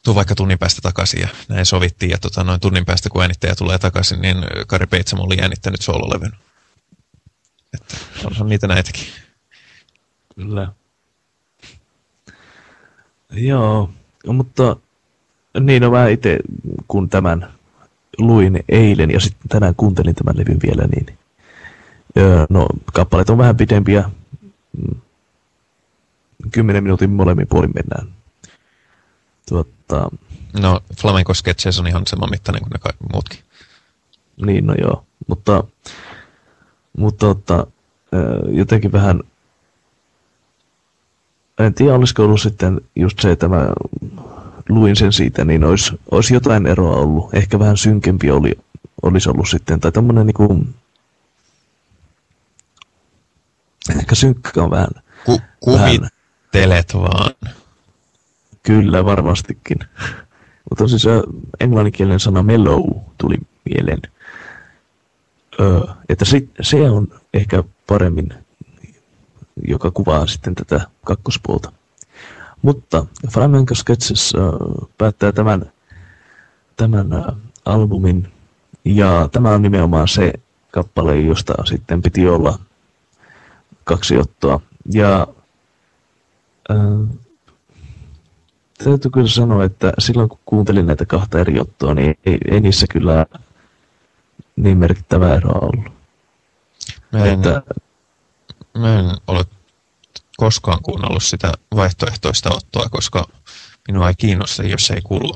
tuu vaikka tunnin päästä takaisin ja näin sovittiin. Ja tota, noin tunnin päästä kun äänittäjä tulee takaisin, niin Kari Peitsamo oli äänittänyt soololevyn. Että on niitä näitäkin. Kyllä. Joo, mutta niin no, vähän itse, kun tämän luin eilen ja sitten tänään kuuntelin tämän levyn vielä, niin no kappaleet on vähän pidempiä. Mm. Kymmenen minuutin molemmin puolin mennään. Tuotta, no Flamenco Sketches on ihan saman mittainen kuin ne muutkin. Niin, no joo. Mutta, mutta mutta jotenkin vähän en tiedä, olisiko ollut sitten just se, että mä luin sen siitä, niin olisi, olisi jotain eroa ollut. Ehkä vähän synkempi oli, olisi ollut sitten, tai tämmöinen niin kuin, ehkä synkkä on vähän. Ku, kuvittelet vähän. vaan. Kyllä, varmastikin. Mutta siis englanninkielinen sana mellow tuli mieleen. Että se, se on ehkä paremmin joka kuvaa sitten tätä kakkospuolta. Mutta Flamenco Sketches päättää tämän, tämän albumin, ja tämä on nimenomaan se kappale, josta sitten piti olla kaksi ottoa. Ja äh, täytyy kyllä sanoa, että silloin kun kuuntelin näitä kahta eri ottoa, niin ei, ei niissä kyllä niin merkittävä eroa ollut. Mä en, että, mä en ole koskaan kuunnellut sitä vaihtoehtoista ottoa, koska minua ei kiinnosta, jos se ei kuulu,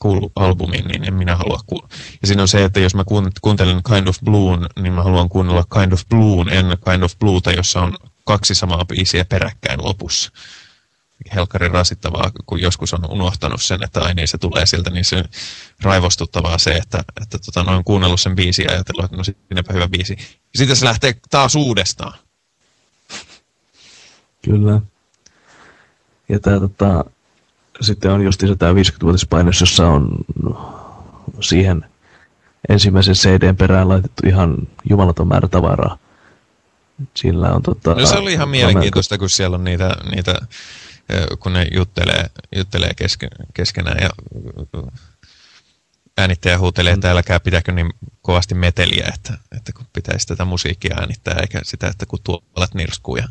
kuulu albumiin, niin en minä halua kuulla. Ja siinä on se, että jos mä kuuntelen Kind of Blue, niin mä haluan kuunnella Kind of Blue, en Kind of Blueta, jossa on kaksi samaa biisiä peräkkäin lopussa. Helkari rasittavaa, kun joskus on unohtanut sen, että aina se tulee sieltä, niin se raivostuttavaa se, että, että tota, noin kuunnellut sen biisiä ja ajatellut, että no sinnepä hyvä biisi. Ja sitten se lähtee taas uudestaan. Kyllä. Ja tää, tota, sitten on just tämä 50-vuotispainos, jossa on siihen ensimmäisen CDn perään laitettu ihan jumalaton määrä tavaraa. Sillä on tota... No se oli ihan mielenkiintoista, kun siellä on niitä, niitä kun ne juttelee, juttelee keske, keskenään ja äänittäjä huutelee, että älkää pitääkö niin kovasti meteliä, että, että kun pitäisi tätä musiikkia äänittää, eikä sitä, että kun tuolet nirskuu ja,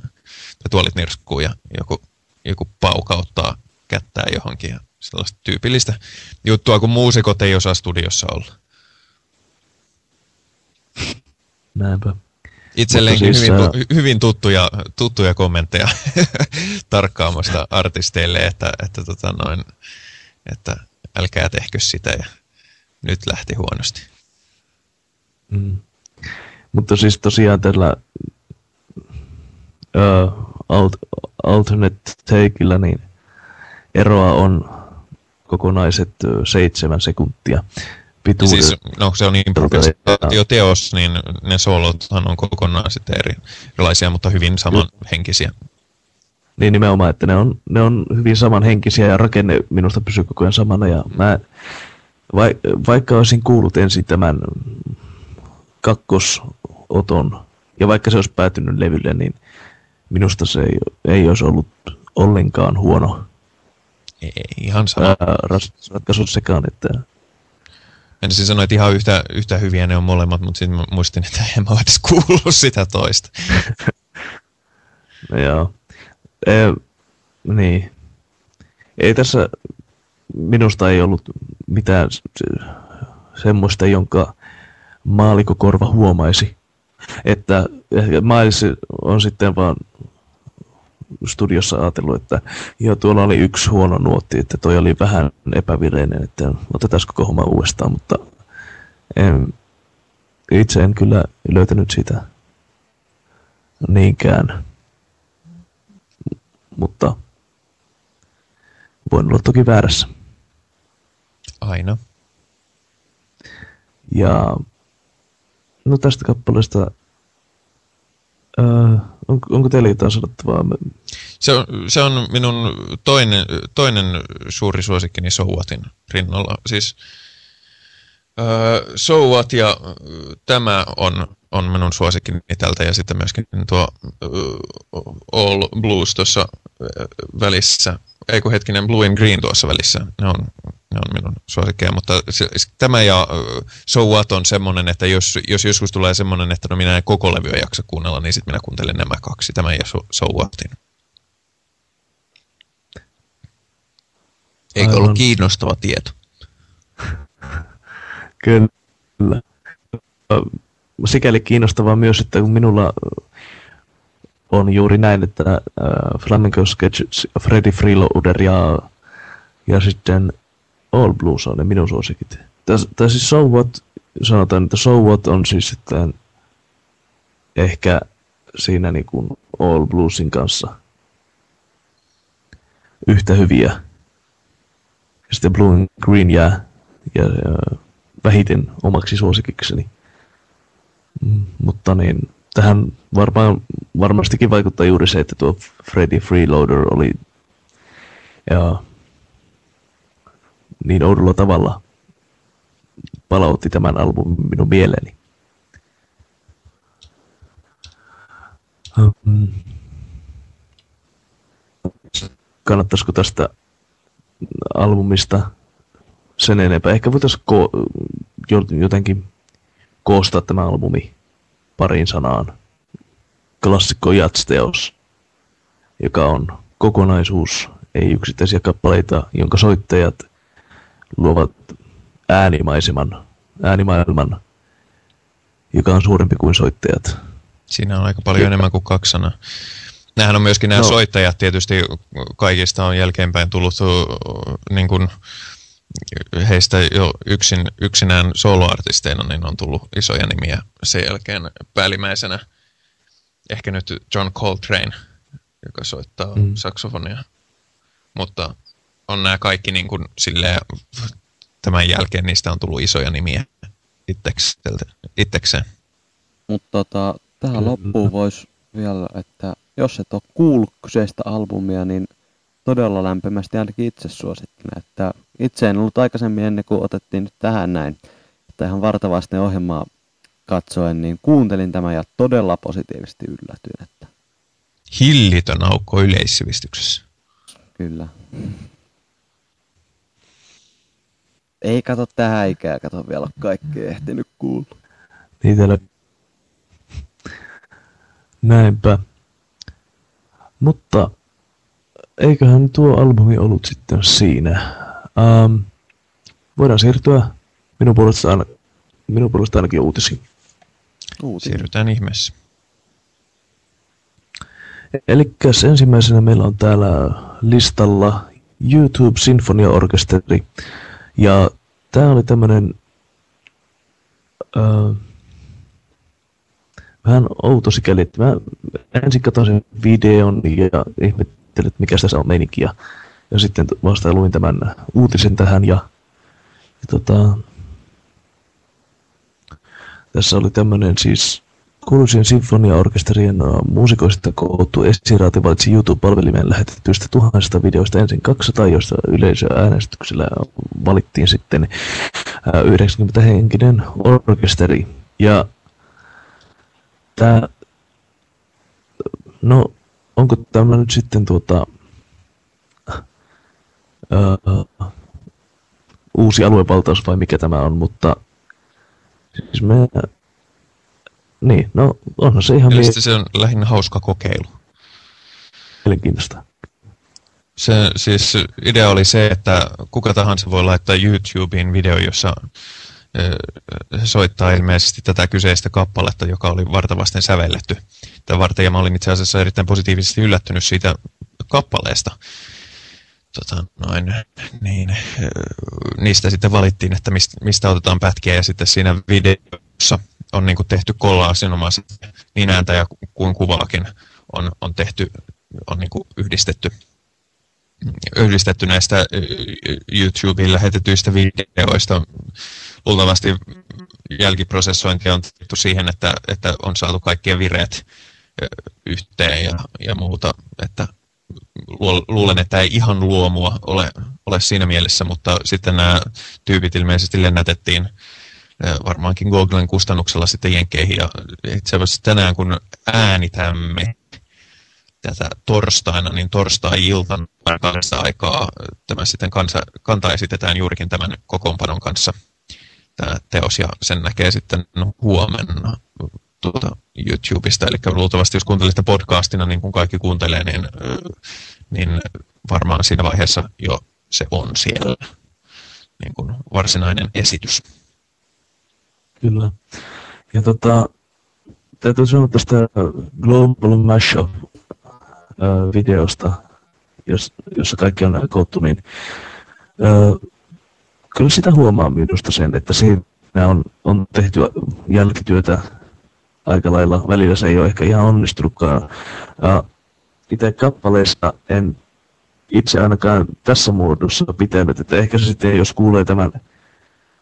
tai tuolit nirskuu ja joku, joku paukauttaa kättää johonkin ja sellaista tyypillistä juttua, kun muusikot ei osaa studiossa olla. Näinpä. Itselleenkin siis, hyvin, hyvin tuttuja, tuttuja kommentteja tarkkaamasta artisteille, että, että, tota noin, että älkää tehkö sitä ja nyt lähti huonosti. Mm. Mutta siis tosiaan tällä uh, alt, alternate takeillä niin eroa on kokonaiset seitsemän sekuntia pituuden. Siis, no se on improvisaatioteos, niin ne soolothan on kokonaan sitten eri, erilaisia, mutta hyvin samanhenkisiä. Niin nimenomaan, että ne on, ne on hyvin samanhenkisiä ja rakenne minusta pysyy koko ajan samana. Ja mä vai, vaikka olisin kuullut ensin tämän kakkosoton, ja vaikka se olisi päätynyt levylle, niin minusta se ei, ei olisi ollut ollenkaan huono ei, ihan sama. Ää, ratkaisu sekaan, että... En siis sanoa, että ihan yhtä, yhtä hyviä ne on molemmat, mutta sitten muistin, että en mä edes kuullut sitä toista. no joo. E, niin. Ei tässä minusta ei ollut mitään semmoista, jonka maalikokorva huomaisi. Että Miles on sitten vaan studiossa ajatellut, että joo, tuolla oli yksi huono nuotti, että toi oli vähän epävireinen, että otetaan koko homma uudestaan, mutta en, itse en kyllä löytänyt sitä niinkään. Mutta voin olla toki väärässä. Aina. Ja no tästä kappaleesta, on, onko teillä jotain sanottavaa? Se on, se on minun toinen, toinen suuri suosikkini Souatin rinnalla. Siis äh, Souat ja äh, tämä on, on minun suosikkini tältä ja sitten myöskin tuo äh, All Blues tuossa äh, välissä. Ei kun hetkinen, Blue and Green tuossa välissä. Ne on ne on minun suosikkeja, mutta se, tämä ja So What on semmoinen, että jos, jos joskus tulee semmoinen, että no minä en koko levyä jaksa kuunnella, niin sitten minä kuuntelen nämä kaksi, tämä ja So, so Whatin. Eikö ollut kiinnostava tieto? Kyllä. Sikäli kiinnostavaa myös, että kun minulla on juuri näin, että äh, Flamenco Sketches, Freddy Freeloader ja, ja sitten All Blues on ne minun suosikit. Tai siis So What, sanotaan, että So What on siis sitten ehkä siinä niin kuin All Bluesin kanssa yhtä hyviä. Ja sitten Blue and Green jää ja, ja vähiten omaksi suosikikseni. Mm, mutta niin, tähän varmaan, varmastikin vaikuttaa juuri se, että tuo Freddy Freeloader oli ja niin oudolla tavalla palautti tämän albumin minun mieleeni. Kannattaisiko tästä albumista sen enempää? Ehkä voitaisiin ko- jotenkin koostaa tämä albumi pariin sanaan. Klassikko Jatsteos, joka on kokonaisuus, ei yksittäisiä kappaleita, jonka soittajat luovat äänimaiseman, äänimaailman, joka on suurempi kuin soittajat. Siinä on aika paljon enemmän kuin kaksi sanaa. Nämähän on myöskin nämä no. soittajat tietysti kaikista on jälkeenpäin tullut niin kuin, heistä jo yksin, yksinään soloartisteina niin on tullut isoja nimiä sen jälkeen päällimmäisenä ehkä nyt John Coltrane, joka soittaa mm. saksofonia. Mutta on nämä kaikki niin kuin silleen, tämän jälkeen niistä on tullut isoja nimiä itsekseen. Mutta tota, tähän loppuun voisi vielä, että jos et ole kuullut kyseistä albumia, niin todella lämpimästi ainakin itse suosittelen. Että itse en ollut aikaisemmin ennen kuin otettiin nyt tähän näin, että ihan vartavasti ohjelmaa katsoen, niin kuuntelin tämän ja todella positiivisesti yllätyin. Että... Hillitön aukko yleissivistyksessä. Kyllä. Ei kato tähän ikään, kato vielä kaikkea ehtinyt kuulla. Niitä Näinpä. Mutta eiköhän tuo albumi ollut sitten siinä. Um, voidaan siirtyä minun puolesta, aina, minun puolesta ainakin uutisiin. Uutisiin. Siirrytään ihmeessä. Eli ensimmäisenä meillä on täällä listalla YouTube Sinfonia Orkesteri. Ja tää oli tämmönen uh, vähän outo sikäli, että mä ensin katsoin sen videon ja ihmettelin, että mikä tässä on meininki. Ja, ja sitten vasta luin tämän uutisen tähän ja, ja tota, tässä oli tämmöinen siis Kuuluisien sinfoniaorkesterien muusikoista koottu esiraati valitsi YouTube-palvelimeen lähetetyistä tuhansista videoista ensin 200, joista yleisöäänestyksellä valittiin sitten 90-henkinen orkesteri. Ja Tää, no, onko tämä nyt sitten tuota, uh, uusi aluevaltaus vai mikä tämä on, mutta siis me, niin, no onhan se ihan... Mielestäni se on lähinnä hauska kokeilu. Mielenkiintoista. Se, siis idea oli se, että kuka tahansa voi laittaa YouTubeen video, jossa soittaa ilmeisesti tätä kyseistä kappaletta, joka oli vartavasten sävelletty. Tätä varten, ja mä olin itse asiassa erittäin positiivisesti yllättynyt siitä kappaleesta. Tota, noin, niin, niistä sitten valittiin, että mistä, mistä otetaan pätkiä, ja sitten siinä videossa on niin kuin tehty kollaasinomaisesti niin ääntä ja kuin kuvaakin on, on tehty, on niin kuin yhdistetty yhdistetty näistä YouTubeen lähetetyistä videoista. Luultavasti jälkiprosessointi on tehty siihen, että, että on saatu kaikkien vireet yhteen ja, ja muuta. Että luulen, että ei ihan luomua ole, ole siinä mielessä, mutta sitten nämä tyypit ilmeisesti lennätettiin varmaankin Googlen kustannuksella sitten Jenkkeihin. Ja itse asiassa tänään kun äänitämme, tätä torstaina, niin torstai-iltana kahdesta aikaa tämä sitten kansa, kanta esitetään juurikin tämän kokoonpanon kanssa tämä teos, ja sen näkee sitten huomenna tuota YouTubesta, eli luultavasti jos kuuntelisitte podcastina, niin kuin kaikki kuuntelee, niin, niin varmaan siinä vaiheessa jo se on siellä niin kuin varsinainen esitys. Kyllä. Ja tota, täytyy sanoa tästä Global Mashup videosta, jos, jossa kaikki on koottu, niin kyllä sitä huomaa minusta sen, että siinä on, on tehty jälkityötä aika lailla. Välillä se ei ole ehkä ihan onnistunutkaan. itse kappaleissa en itse ainakaan tässä muodossa pitänyt, että ehkä se sitten, jos kuulee tämän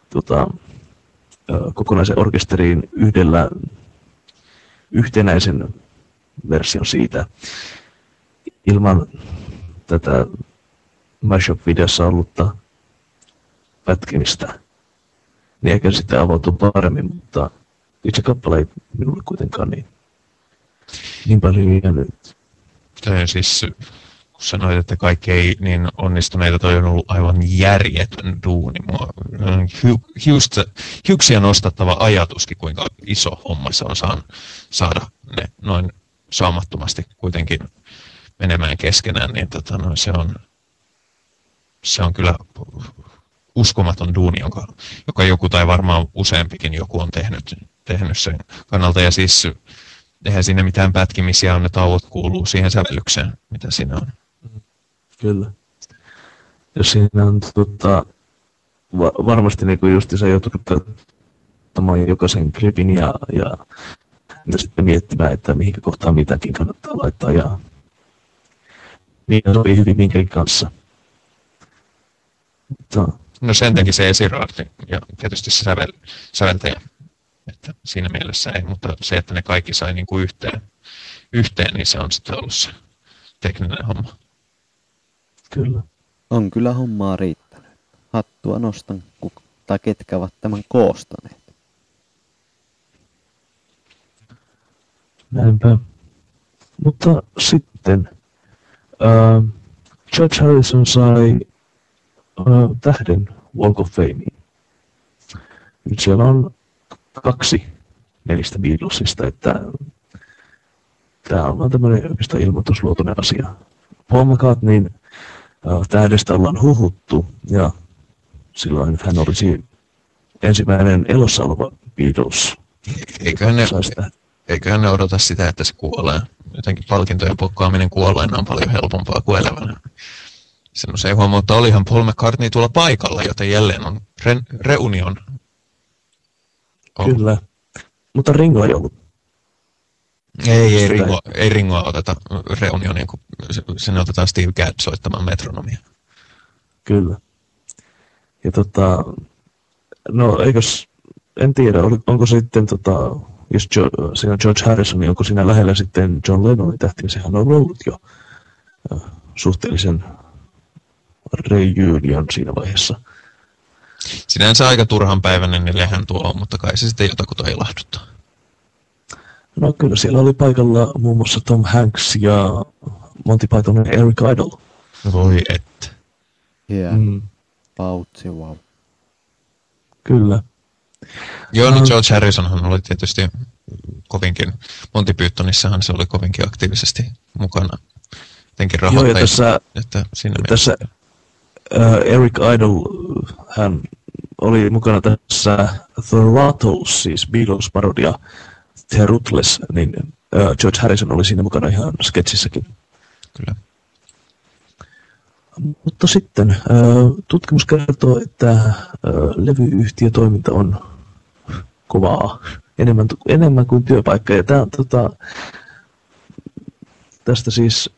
tota, kokonaisen orkesteriin yhdellä yhtenäisen version siitä ilman tätä Mashup-videossa ollutta pätkimistä, niin ehkä sitten avautuu paremmin, mutta itse kappale ei minulle kuitenkaan niin, niin paljon jäänyt. Siis kun sanoit, että kaikki ei niin onnistuneita, toi on ollut aivan järjetön duuni. Hiuksia nostattava ajatuskin, kuinka iso homma se on saan, saada ne noin saamattomasti kuitenkin menemään keskenään, niin tota, no, se, on, se on kyllä uskomaton duuni, jonka, joka joku tai varmaan useampikin joku on tehnyt, tehnyt sen kannalta. Ja siis eihän siinä mitään pätkimisiä on, ne tauot kuuluu siihen sävellykseen, mitä siinä on. Kyllä. Ja siinä on tota, va- varmasti niin kuin just se joutunut katsomaan jokaisen klipin ja, ja, ja sitten miettimään, että mihin kohtaan mitäkin kannattaa laittaa. Ja niin sopii hyvin minkäkin kanssa. Mutta, no sen teki se esiraarti ja tietysti se sävel, säveltäjä. Että siinä mielessä ei, mutta se, että ne kaikki sai niin kuin yhteen, yhteen, niin se on sitten ollut se tekninen homma. Kyllä. On kyllä hommaa riittänyt. Hattua nostan, tai ketkä ovat tämän koostaneet. Näinpä. Mutta sitten uh, George Harrison sai uh, tähden Walk of Fame. Nyt siellä on kaksi nelistä Beatlesista, että tämä on vaan tämmöinen oikeastaan ilmoitusluotoinen asia. Paul McCartneyn tähdestä ollaan huhuttu ja silloin hän olisi ensimmäinen elossa oleva Beatles. Eiköhän ne, eiköhän ne odota sitä, että se kuolee. Jotenkin palkintojen pokkaaminen kuolleena on paljon helpompaa kuin elävänä. Sen se ei huomaa, että olihan Paul McCartney tuolla paikalla, joten jälleen on re- reunion. Kyllä. Mutta Ringo ei ollut ei, ei, Ringo, ei Ringoa oteta reunioniin, kun sinne otetaan Steve Gadd soittamaan metronomia. Kyllä. Ja tota, no eikös, en tiedä, onko sitten tota, jos jo, siinä on George Harrison, niin onko siinä lähellä sitten John Lennonin tähti, niin sehän on ollut jo äh, suhteellisen reunion siinä vaiheessa. Sinänsä aika turhan päiväinen neljähän tuo on, mutta kai se sitten jotakuta ilahduttaa. No kyllä siellä oli paikalla muun muassa Tom Hanks ja Monty Pythonin Eric Idle. Voi et. Yeah. Mm. Pautsi, wow. Kyllä. Joo, no George Harrisonhan oli tietysti kovinkin, Monty Pythonissahan se oli kovinkin aktiivisesti mukana. Jotenkin rahoittaja. Joo, tässä, että siinä tässä uh, Eric Idle, hän oli mukana tässä The Rattles, siis Beatles-parodia The Ruthless, niin uh, George Harrison oli siinä mukana ihan sketsissäkin. Kyllä. Mutta sitten tutkimus kertoo, että levyyhtiötoiminta on kovaa, enemmän, enemmän kuin työpaikka. Ja tämä, tota, tästä siis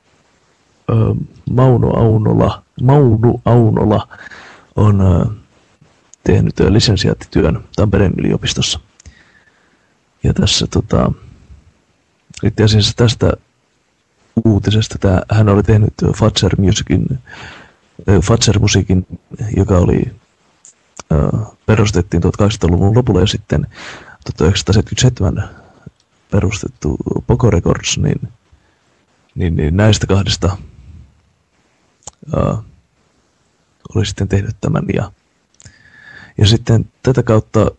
Mauno Aunola, Maunu Aunola on tehnyt lisensiaattityön Tampereen yliopistossa. Ja tässä tota, itse asiassa tästä uutisesta, tämä, hän oli tehnyt Fatser Musicin, Fatser Musiikin, joka oli, perustettiin 1800-luvun lopulla ja sitten 1977 perustettu Poco Records, niin niin, niin näistä kahdesta uh, oli sitten tehnyt tämän. Ja, ja sitten tätä kautta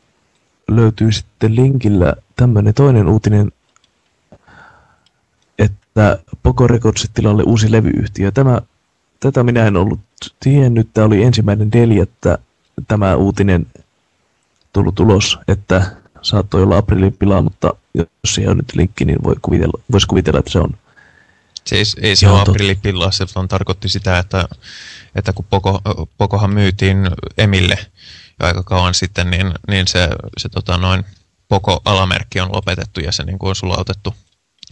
löytyy sitten linkillä tämmöinen toinen uutinen, että Poco Recordsin tilalle uusi levyyhtiö. Tämä, tätä minä en ollut tiennyt. Tämä oli ensimmäinen neljättä tämä uutinen tullut ulos, että saattoi olla aprilin pilaa, mutta jos siihen on nyt linkki, niin voi kuvitella, voisi kuvitella, että se on. Se ei, ei se ole aprilin pilaa, se vaan tarkoitti sitä, että, että kun Poko, Pokohan myytiin Emille jo aika kauan sitten, niin, niin se, se tota noin, Poko-alamerkki on lopetettu ja se niin kuin on sulautettu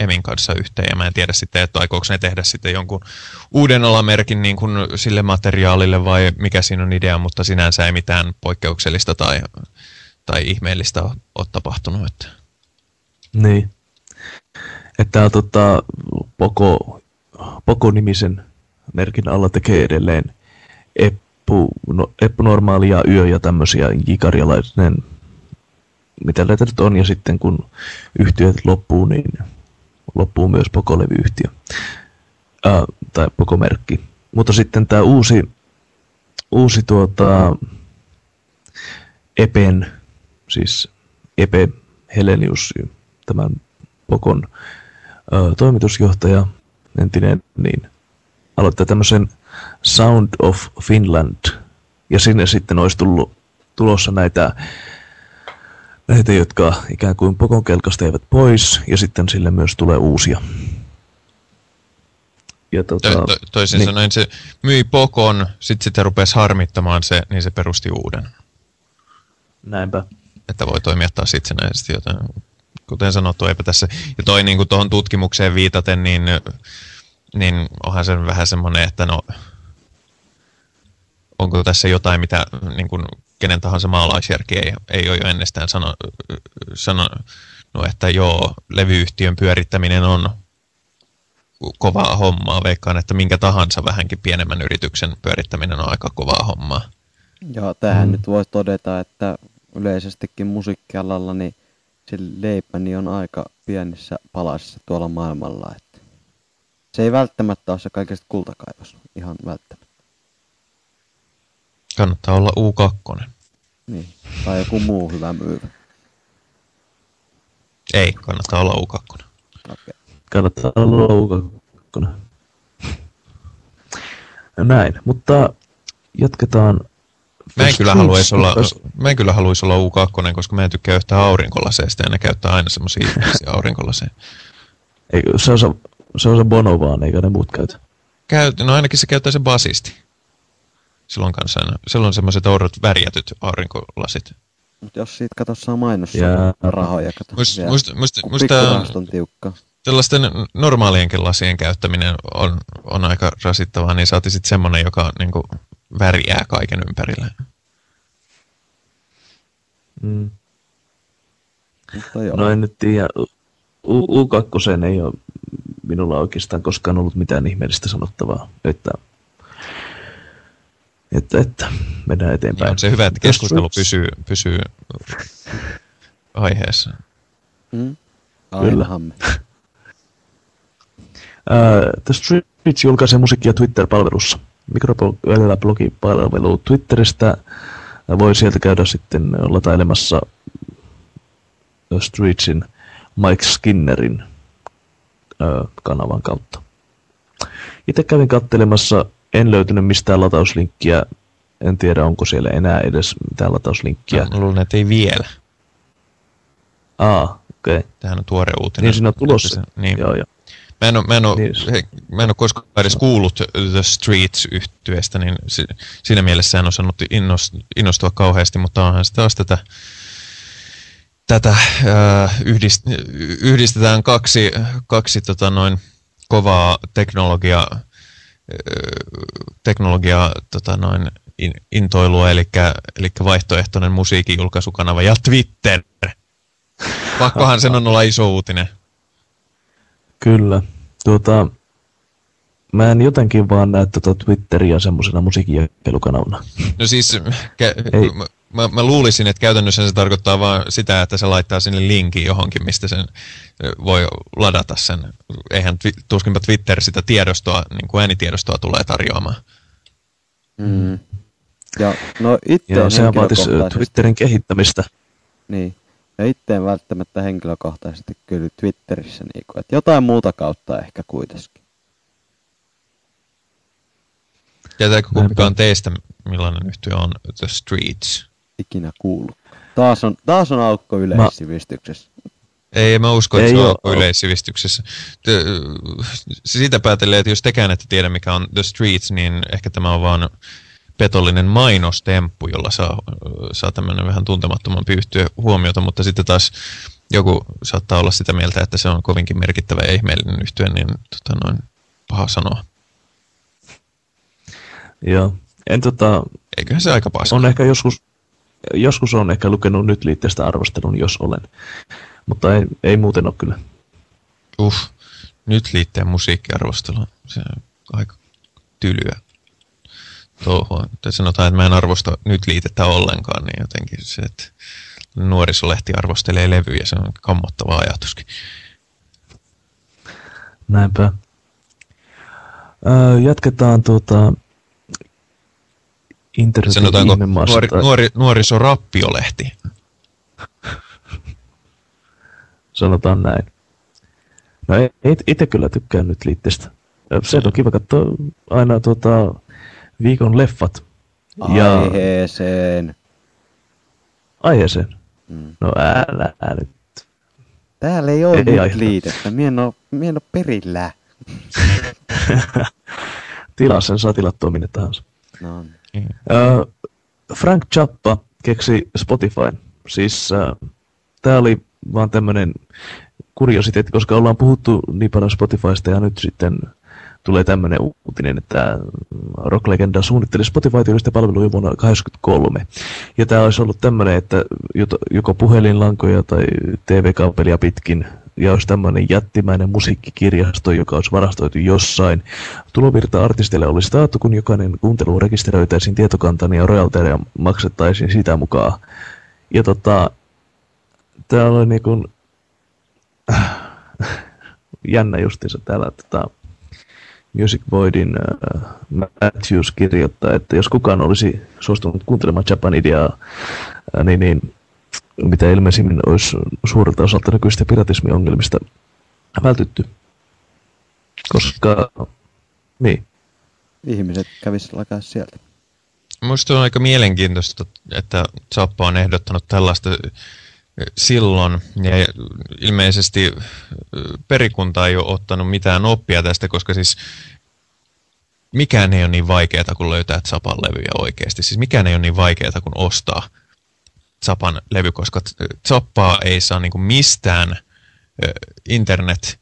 Emin kanssa yhteen. Ja mä en tiedä sitten, että aikooko ne tehdä sitten jonkun uuden alamerkin niin kuin sille materiaalille vai mikä siinä on idea, mutta sinänsä ei mitään poikkeuksellista tai, tai ihmeellistä ole, tapahtunut. Että. Niin. Että tota, Poko, Poko-nimisen merkin alla tekee edelleen Eppu, no, Eppu Yö ja tämmöisiä jikarialainen, mitä näitä nyt on, ja sitten kun yhtiöt loppuu, niin loppuu myös Poko-levyyhtiö, Ää, tai Poko-merkki. Mutta sitten tämä uusi, uusi tuota, Epen, siis Epe Helenius, tämän Pokon ää, toimitusjohtaja, entinen, niin aloittaa tämmöisen Sound of Finland, ja sinne sitten olisi tullut tulossa näitä näitä, jotka ikään kuin Pokon kelkasta eivät pois, ja sitten sille myös tulee uusia. Ja tota, to, to, toisin niin. sanoen se myi Pokon, sitten sitä rupesi harmittamaan se, niin se perusti uuden. Näinpä. Että voi toimia taas itsenäisesti, joten kuten sanottu, eipä tässä. Ja toi niin kuin tuohon tutkimukseen viitaten, niin, niin onhan se vähän semmoinen, että no, onko tässä jotain, mitä niin kuin kenen tahansa maalaisjärki ei, ei ole jo ennestään sano, sano, no, että joo, levyyhtiön pyörittäminen on kovaa hommaa. Veikkaan, että minkä tahansa vähänkin pienemmän yrityksen pyörittäminen on aika kovaa hommaa. Joo, tähän mm. nyt voisi todeta, että yleisestikin musiikkialalla niin se leipäni on aika pienissä palasissa tuolla maailmalla. Että se ei välttämättä ole se kaikesta kultakaivos, ihan välttämättä. Kannattaa olla U2. Niin, tai joku muu hyvä myyvä. Ei, kannattaa olla U2. Okay. Kannattaa olla U2. Näin, mutta jatketaan. Mä en, kyllä haluaisi olla, mä en kyllä haluaisi olla U2, koska mä en tykkää yhtään aurinkolaseista ja ne käyttää aina semmoisia ihmisiä aurinkolaseja. Eikö, se on se, se, on se Bono vaan, eikä ne muut käytä? Käyt, no ainakin se käyttää se basisti. Silloin kanssa silloin semmoiset oudot värjätyt aurinkolasit. Mutta jos siitä kato saa mainos yeah. rahoja, kato must, must, must, musta on tiukka. Tällaisten normaalienkin lasien käyttäminen on, on aika rasittavaa, niin saati sitten semmoinen, joka niin kuin, värjää kaiken ympärille. Mm. No en nyt tiedä. U- U2 ei ole minulla oikeastaan koskaan ollut mitään ihmeellistä sanottavaa. Että että, että mennään eteenpäin. on se hyvä, että keskustelu pysyy, pysyy aiheessa. Mm. Kyllä. The Streets julkaisee musiikkia Twitter-palvelussa. Mikroblogipalvelu Twitteristä. Voi sieltä käydä sitten latailemassa Streetsin Mike Skinnerin kanavan kautta. Itse kävin kattelemassa en löytynyt mistään latauslinkkiä. En tiedä, onko siellä enää edes mitään latauslinkkiä. Mä luulen, että ei vielä. Aa, okei. Okay. Tähän on tuore uutinen. Niin siinä on tulossa. Niin. Joo, joo. Mä en, ole, mä, en ole, niin. he, mä en ole koskaan edes kuullut The streets yhtyeestä niin si, siinä mielessä en osannut innostua kauheasti, mutta onhan se taas tätä, tätä äh, yhdist, yhdistetään kaksi, kaksi tota noin, kovaa teknologiaa teknologia tota noin, in, intoilua, eli, eli vaihtoehtoinen musiikin julkaisukanava ja Twitter. Pakkohan sen on olla iso uutinen. Kyllä. Tuota, mä en jotenkin vaan näe tuota Twitteriä semmoisena musiikin. No siis, ke, mä, mä luulisin, että käytännössä se tarkoittaa vain sitä, että se laittaa sinne linkin johonkin, mistä sen voi ladata sen. Eihän tuskinpa Twitter sitä tiedostoa, niin kuin äänitiedostoa tulee tarjoamaan. Mm. Ja no itse Joo, sehän vaatisi Twitterin kehittämistä. Niin. Ja itse en välttämättä henkilökohtaisesti kyllä Twitterissä, niin kuin, että jotain muuta kautta ehkä kuitenkin. Tietääkö kumpikaan teistä, millainen yhtiö on The Streets? Ikinä kuullut. Taas on, taas on aukko yleissivistyksessä. Mä... Ei, mä usko, että Ei se on aukko yleissivistyksessä. Siitä päätellen, että jos tekään ette tiedä, mikä on The Streets, niin ehkä tämä on vaan petollinen mainostemppu, jolla saa, saa tämmöinen vähän tuntemattoman yhtyä huomiota, mutta sitten taas joku saattaa olla sitä mieltä, että se on kovinkin merkittävä ja ihmeellinen yhtyä, niin tota noin, paha sanoa. Joo. En tota... Eiköhän se aika paska. On ehkä joskus, joskus on ehkä lukenut nyt liitteestä arvostelun, jos olen. Mutta ei, ei muuten ole kyllä. Uff, nyt liitteen musiikkiarvostelu. Se on aika tylyä touhua. Tai sanotaan, että mä en arvosta nyt liitettä ollenkaan, niin jotenkin se, että nuorisolehti arvostelee levyjä, se on kammottava ajatuskin. Näinpä. Öö, jatketaan tuota internetin Sanotaanko nuori, nuori, nuorisorappiolehti? Sanotaan näin. No itse kyllä tykkään nyt liitteestä. Se on kiva katsoa aina tuota, viikon leffat. Aiheeseen. Ja... Aiheeseen? Mm. No älä, älä nyt. Täällä ei ole ei nyt liitettä. Mie en ole, mie en ole perillä. Tilaa sen, saa tilattua minne tahansa. No. Uh, Frank Zappa keksi Spotify. Siis uh, tämä oli vaan tämmöinen kuriositeetti, koska ollaan puhuttu niin paljon Spotifysta ja nyt sitten tulee tämmöinen uutinen, että rocklegenda suunnitteli Spotify-tyylistä palvelua vuonna 1983. Ja tämä olisi ollut tämmöinen, että joko puhelinlankoja tai TV-kaapelia pitkin ja olisi tämmöinen jättimäinen musiikkikirjasto, joka olisi varastoitu jossain. Tulovirta artisteille olisi taattu, kun jokainen kuuntelu rekisteröitäisiin tietokantaan ja royalteja maksettaisiin sitä mukaan. Ja tota, tämä oli niin kuin, äh, jännä justiinsa täällä, tota, Music Voidin uh, Matthews kirjoittaa, että jos kukaan olisi suostunut kuuntelemaan Japanidiaa, uh, niin, niin mitä ilmeisimmin olisi suurelta osalta nykyistä piratismiongelmista vältytty. Koska, niin. Ihmiset kävisivät lakaa sieltä. Minusta on aika mielenkiintoista, että Zappa on ehdottanut tällaista silloin, ja ilmeisesti perikunta ei ole ottanut mitään oppia tästä, koska siis mikään ei ole niin vaikeaa kuin löytää Zapan levyjä oikeasti. Siis mikään ei ole niin vaikeaa kuin ostaa Zapan levy, koska Zappaa ei saa niin mistään internet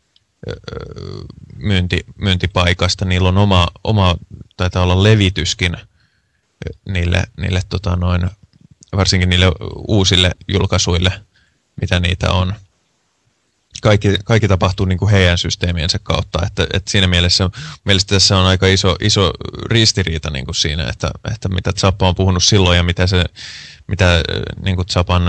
myynti, myyntipaikasta. Niillä on oma, oma taitaa olla levityskin niille, niille tota noin, varsinkin niille uusille julkaisuille, mitä niitä on. Kaikki, kaikki tapahtuu niin kuin heidän systeemiensä kautta, että, että siinä mielessä mielestäni tässä on aika iso, iso ristiriita niin kuin siinä, että, että mitä Zappa on puhunut silloin ja mitä, se, mitä niin kuin Zappan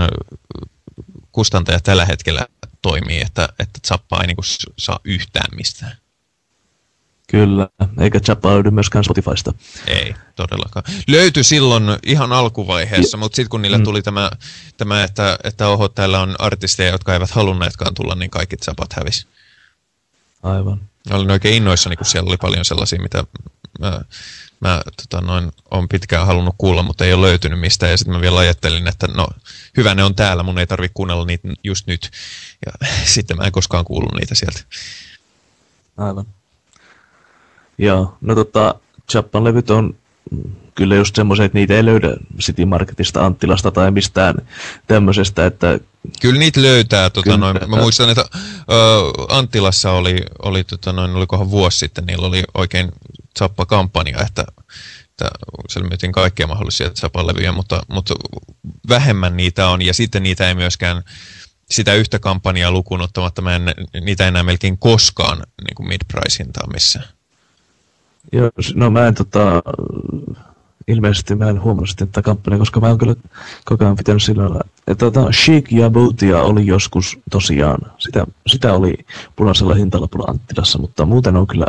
kustantaja tällä hetkellä toimii, että, että Zappa ei niin kuin saa yhtään mistään. Kyllä, eikä löydy myöskään Spotifysta. Ei, todellakaan. Löytyi silloin ihan alkuvaiheessa, mutta sitten kun niille mm. tuli tämä, tämä että, että oho, täällä on artisteja, jotka eivät halunneetkaan tulla, niin kaikki Chapat hävisi. Aivan. Olin oikein innoissani, kun siellä oli paljon sellaisia, mitä mä, mä tota, noin, on pitkään halunnut kuulla, mutta ei ole löytynyt mistään. Ja sitten mä vielä ajattelin, että no, hyvä ne on täällä, mun ei tarvitse kuunnella niitä just nyt. Ja sitten mä en koskaan kuullut niitä sieltä. Aivan. Joo, no tota, Chappan levyt on kyllä just semmoisia, että niitä ei löydä City Marketista, Anttilasta tai mistään tämmöisestä, että... Kyllä niitä löytää, tota kyllä, noin. Mä muistan, että ö, Anttilassa oli, oli tota noin, olikohan vuosi sitten, niillä oli oikein Zappa-kampanja, että, että siellä myytiin kaikkia mahdollisia Zappa-levyjä, mutta, mutta vähemmän niitä on, ja sitten niitä ei myöskään sitä yhtä kampanjaa lukuun ottamatta, mä en, niitä enää melkein koskaan niin mid-price hintaa missään. Joo, no mä en tota, ilmeisesti mä en huomannut sitten tätä kampanjaa, koska mä oon kyllä koko ajan pitänyt sillä lailla. Että tota, Chic ja Bootia oli joskus tosiaan, sitä, sitä oli punaisella hintalapulla Anttilassa, mutta muuten on kyllä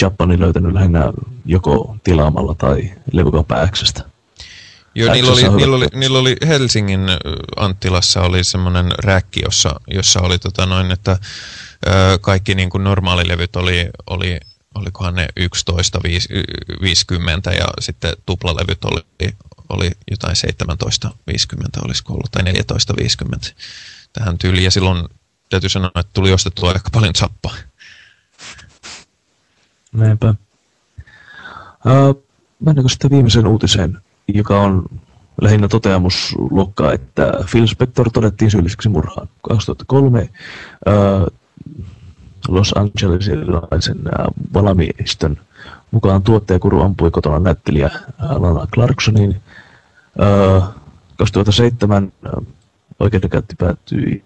Japani löytänyt lähinnä joko tilaamalla tai levykaupan Xstä. Joo, niillä oli, niillä, oli, niillä oli Helsingin Anttilassa oli semmoinen räkki, jossa, jossa oli tota noin, että ö, kaikki niin kuin normaalilevyt oli, oli olikohan ne 11.50 ja sitten tuplalevyt oli, oli jotain 17.50 olisiko ollut, tai 14.50 tähän tyyliin. Ja silloin täytyy sanoa, että tuli ostettua aika paljon zappaa. Näinpä. Uh, mennäänkö sitten viimeisen uutiseen, joka on lähinnä toteamusluokkaa, että Phil Spector todettiin syylliseksi murhaan. 2003 uh, Los Angelesilaisen valamiehistön mukaan tuottajakuru ampui kotona näyttelijä Lana Clarksonin. 2007 oikeudenkäynti päättyi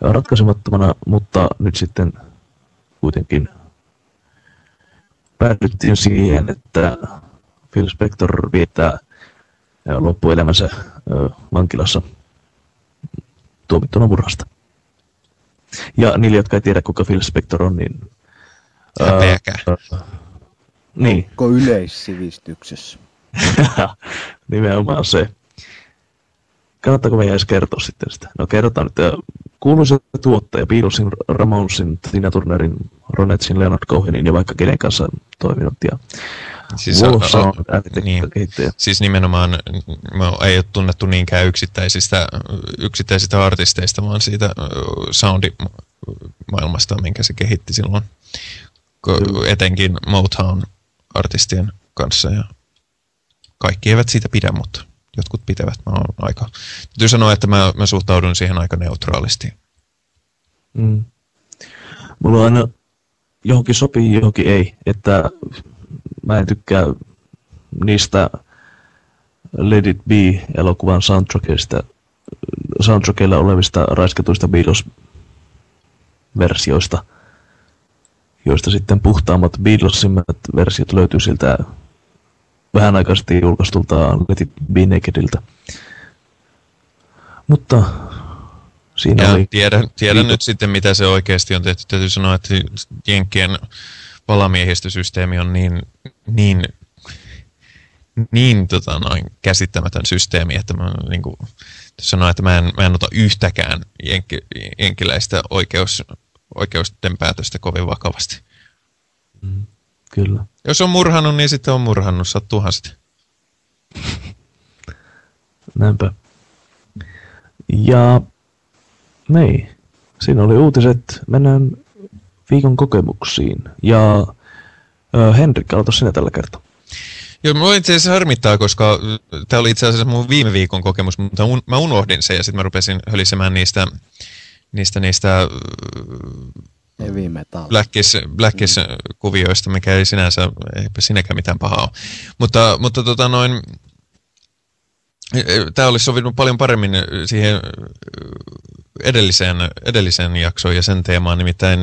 ratkaisemattomana, mutta nyt sitten kuitenkin päädyttiin siihen, että Phil Spector viettää loppuelämänsä vankilassa tuomittuna murhasta. Ja niille, jotka ei tiedä, kuka Phil Spector on, niin... Häpeäkää. Uh, niin. Onko yleissivistyksessä? Nimenomaan se. Kannattaako meidän edes kertoa sitten sitä? No kerrotaan nyt. Kuuluisa tuottaja Beatlesin, Ramonsin, Tina Turnerin, Ronetsin, Leonard Cohenin ja vaikka kenen kanssa toiminut. Ja Siis, on, on, niin, siis nimenomaan ei ole tunnettu niinkään yksittäisistä, yksittäisistä artisteista, vaan siitä soundimaailmasta, minkä se kehitti silloin, etenkin Motown-artistien kanssa. Ja kaikki eivät siitä pidä, mutta jotkut pitävät. Mä oon aika... Täytyy sanoa, että mä, mä suhtaudun siihen aika neutraalisti. Mm. Mulla on aina johonkin sopii, johonkin ei. Että mä en tykkää niistä Let It Be-elokuvan soundtrackista, soundtrackilla olevista raiskatuista Beatles-versioista, joista sitten puhtaammat Beatlesimmat versiot löytyy siltä vähän aikaisesti julkaistulta Let It Be Nakediltä. Mutta siinä ja oli... Tiedän, tiedän nyt sitten, mitä se oikeasti on tehty. Täytyy sanoa, että Jenkkien valamiehistösysteemi on niin, niin, niin tota, noin käsittämätön systeemi, että mä niin kuin, sanoa, että mä en, mä en ota yhtäkään jenki, jenkiläistä oikeus, oikeusten päätöstä kovin vakavasti. Mm, kyllä. Jos on murhannut, niin sitten on murhannut, sattuuhan sitten. Näinpä. Ja niin, siinä oli uutiset. Mennään viikon kokemuksiin. Ja äh, Henrik, aloita sinä tällä kertaa. Joo, mä itse asiassa harmittaa, koska tämä oli itse asiassa mun viime viikon kokemus, mutta un, mä unohdin sen ja sitten mä rupesin hölisemään niistä, niistä, niistä Heavy metal. Blackis, Blackis mm. kuvioista, mikä ei sinänsä, eipä sinäkään mitään pahaa Mutta, mutta tota noin, Tämä olisi sovittu paljon paremmin siihen edelliseen, edelliseen jaksoon ja sen teemaan, nimittäin,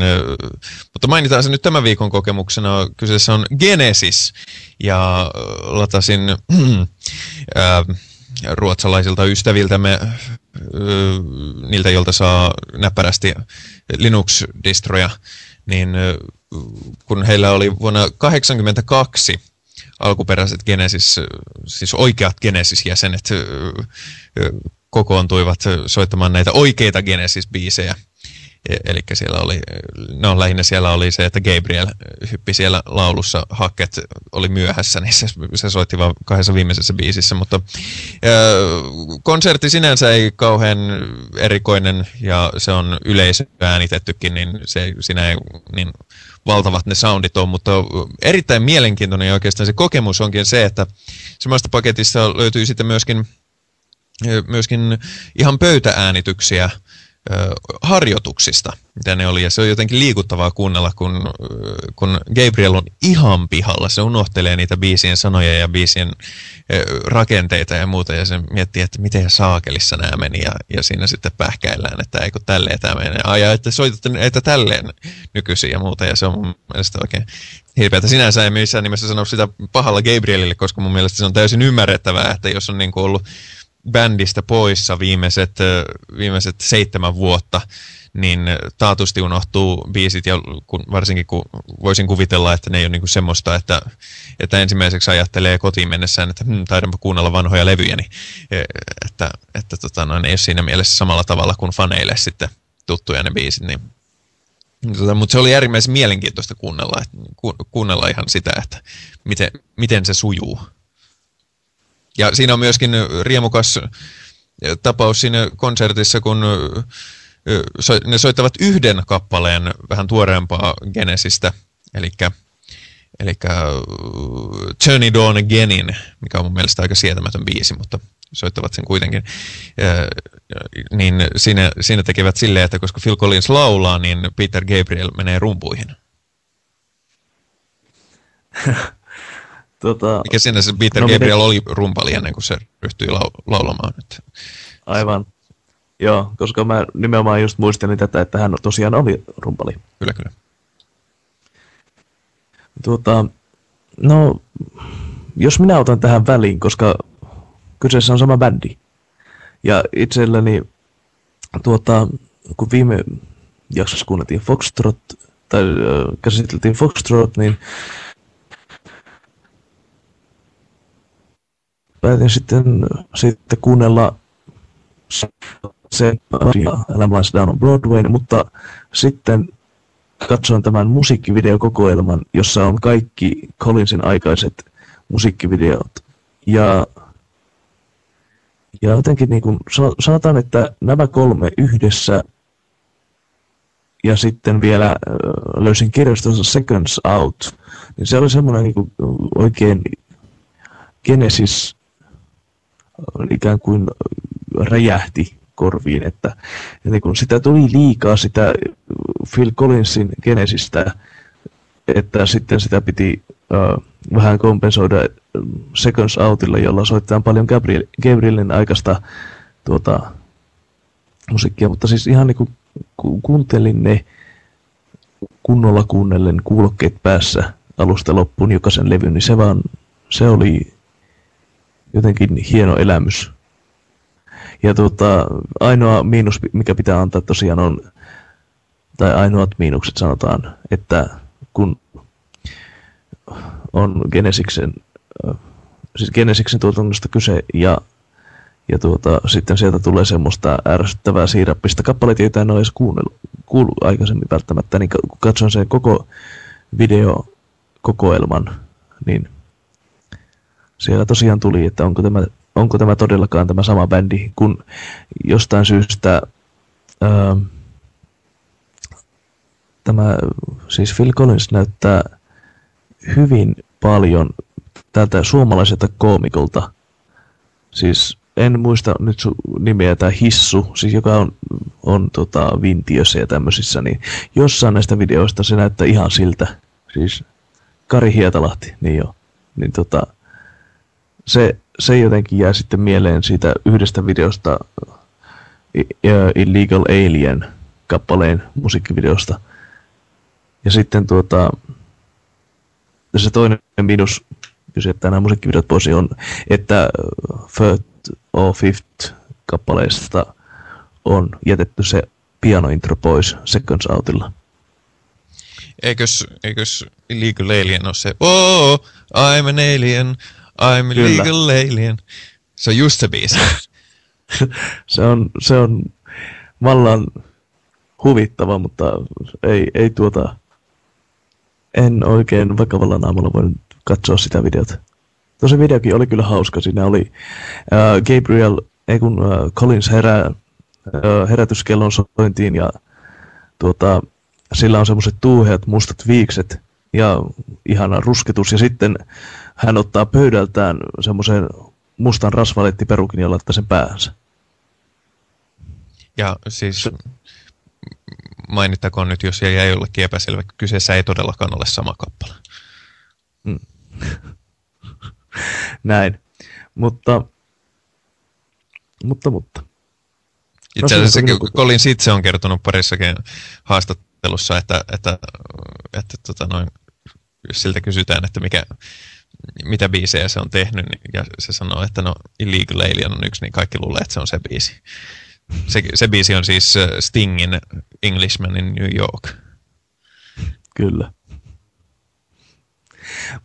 mutta mainitaan se nyt tämän viikon kokemuksena. Kyseessä on Genesis ja latasin äh, ruotsalaisilta ystäviltämme, äh, niiltä, joilta saa näppärästi Linux-distroja, niin äh, kun heillä oli vuonna 1982 alkuperäiset Genesis, siis oikeat Genesis-jäsenet kokoontuivat soittamaan näitä oikeita Genesis-biisejä. Eli siellä oli, no lähinnä siellä oli se, että Gabriel hyppi siellä laulussa, Hacket oli myöhässä, niin se, se soitti vain kahdessa viimeisessä biisissä, mutta ää, konsertti sinänsä ei kauhean erikoinen ja se on yleisö äänitettykin, niin se, siinä ei niin valtavat ne soundit on, mutta erittäin mielenkiintoinen ja oikeastaan se kokemus onkin se, että samasta paketissa löytyy sitten myöskin, myöskin ihan pöytääänityksiä harjoituksista, mitä ne oli. Ja se on jotenkin liikuttavaa kuunnella, kun, kun Gabriel on ihan pihalla. Se unohtelee niitä biisien sanoja ja biisien rakenteita ja muuta. Ja se miettii, että miten saakelissa nämä meni. Ja, ja siinä sitten pähkäillään, että eikö tälleen tämä menee. Ai, että soitatte että tälleen nykyisin ja muuta. Ja se on mun mielestä oikein hirveätä. Sinänsä ei missään nimessä sano sitä pahalla Gabrielille, koska mun mielestä se on täysin ymmärrettävää, että jos on niin kuin ollut bändistä poissa viimeiset, viimeiset seitsemän vuotta, niin taatusti unohtuu biisit, ja kun, varsinkin kun voisin kuvitella, että ne ei ole niin semmoista, että, että ensimmäiseksi ajattelee kotiin mennessään, että hm, taidanpa kuunnella vanhoja levyjä, niin, e, että, että tota, no, ne ei ole siinä mielessä samalla tavalla kuin faneille sitten tuttuja ne biisit, niin Tota, mutta se oli äärimmäisen mielenkiintoista kuunnella, että, ku, kuunnella ihan sitä, että miten, miten se sujuu. Ja siinä on myöskin riemukas tapaus siinä konsertissa, kun ne soittavat yhden kappaleen vähän tuoreempaa Genesistä, eli eli Journey Dawn Againin, mikä on mun mielestä aika sietämätön biisi, mutta soittavat sen kuitenkin, niin siinä, siinä tekevät silleen, että koska Phil Collins laulaa, niin Peter Gabriel menee rumpuihin. Tota, Mikä siinä se Peter no, Gabriel miten... oli rumpali ennen kuin se ryhtyi lau- laulamaan nyt? Aivan. Joo, koska mä nimenomaan just muistelin tätä, että hän tosiaan oli rumpali. Kyllä, kyllä. Tuota, no, jos minä otan tähän väliin, koska kyseessä on sama bändi. Ja itselleni, tuota, kun viime jaksossa kuunneltiin Foxtrot, tai äh, käsiteltiin Foxtrot, niin päätin sitten, sitten kuunnella se Elämä Down on Broadway, mutta sitten katsoin tämän musiikkivideokokoelman, jossa on kaikki Collinsin aikaiset musiikkivideot. Ja, ja jotenkin niin kuin, sanotaan, että nämä kolme yhdessä ja sitten vielä löysin kirjastossa Seconds Out, niin se oli semmoinen niin kuin oikein Genesis ikään kuin räjähti korviin, että, että kun sitä tuli liikaa sitä Phil Collinsin Genesistä, että sitten sitä piti uh, vähän kompensoida Seconds Outilla, jolla soitetaan paljon Gabriel, Gabrielin aikaista tuota, musiikkia, mutta siis ihan niin kuin ku, kuuntelin ne kunnolla kuunnellen kuulokkeet päässä alusta loppuun jokaisen levyn, niin se vaan, se oli jotenkin hieno elämys. Ja tuota, ainoa miinus, mikä pitää antaa tosiaan on, tai ainoat miinukset sanotaan, että kun on Genesiksen, siis Genesiksen tuotannosta kyse ja, ja tuota, sitten sieltä tulee semmoista ärsyttävää siirappista kappaleita, joita en ole edes kuunnellut, kuullut aikaisemmin välttämättä, niin kun katson sen koko videokokoelman, niin siellä tosiaan tuli, että onko tämä, onko tämä todellakaan tämä sama bändi, kun jostain syystä ää, tämä, siis Phil Collins näyttää hyvin paljon tältä suomalaiselta koomikolta. Siis en muista nyt sun nimeä, tämä Hissu, siis joka on, on tota, Vintiössä ja tämmöisissä, niin jossain näistä videoista se näyttää ihan siltä. Siis Kari Hietalahti, niin joo. Niin tota, se, se jotenkin jää sitten mieleen siitä yhdestä videosta Illegal Alien kappaleen musiikkivideosta. Ja sitten tuota, se toinen minus, jos jättää nämä musiikkivideot pois, on, että Third or Fifth kappaleesta on jätetty se pianointro pois Seconds Outilla. Eikös, eikös Illegal Alien ole se, oh, I'm an alien, I'm Kyllä. legal alien. Se on just se biisi. se, on, se on vallan huvittava, mutta ei, ei tuota, en oikein vakavalla naamalla voi katsoa sitä videota. Tosi videokin oli kyllä hauska. Siinä oli uh, Gabriel, ei kun uh, Collins herää uh, herätyskellon sointiin ja tuota, sillä on semmoiset tuuheat mustat viikset ja ihana rusketus. Ja sitten hän ottaa pöydältään semmoisen mustan rasvalettiperukin ja laittaa sen päänsä. Ja siis mainittakoon nyt, jos jäi jollekin epäselvä, kyseessä ei todellakaan ole sama kappale. Mm. Näin. Mutta, mutta, mutta. Itse asiassa no, Colin Sitse on kertonut parissakin haastattelussa, että, että, että tota noin, jos siltä kysytään, että mikä, mitä biisejä se on tehnyt, niin- ja se sanoo, että no Illegal Alien on yksi, niin kaikki luulee, että se on se biisi. Se, se biisi on siis äh, Stingin Englishman in New York. Kyllä.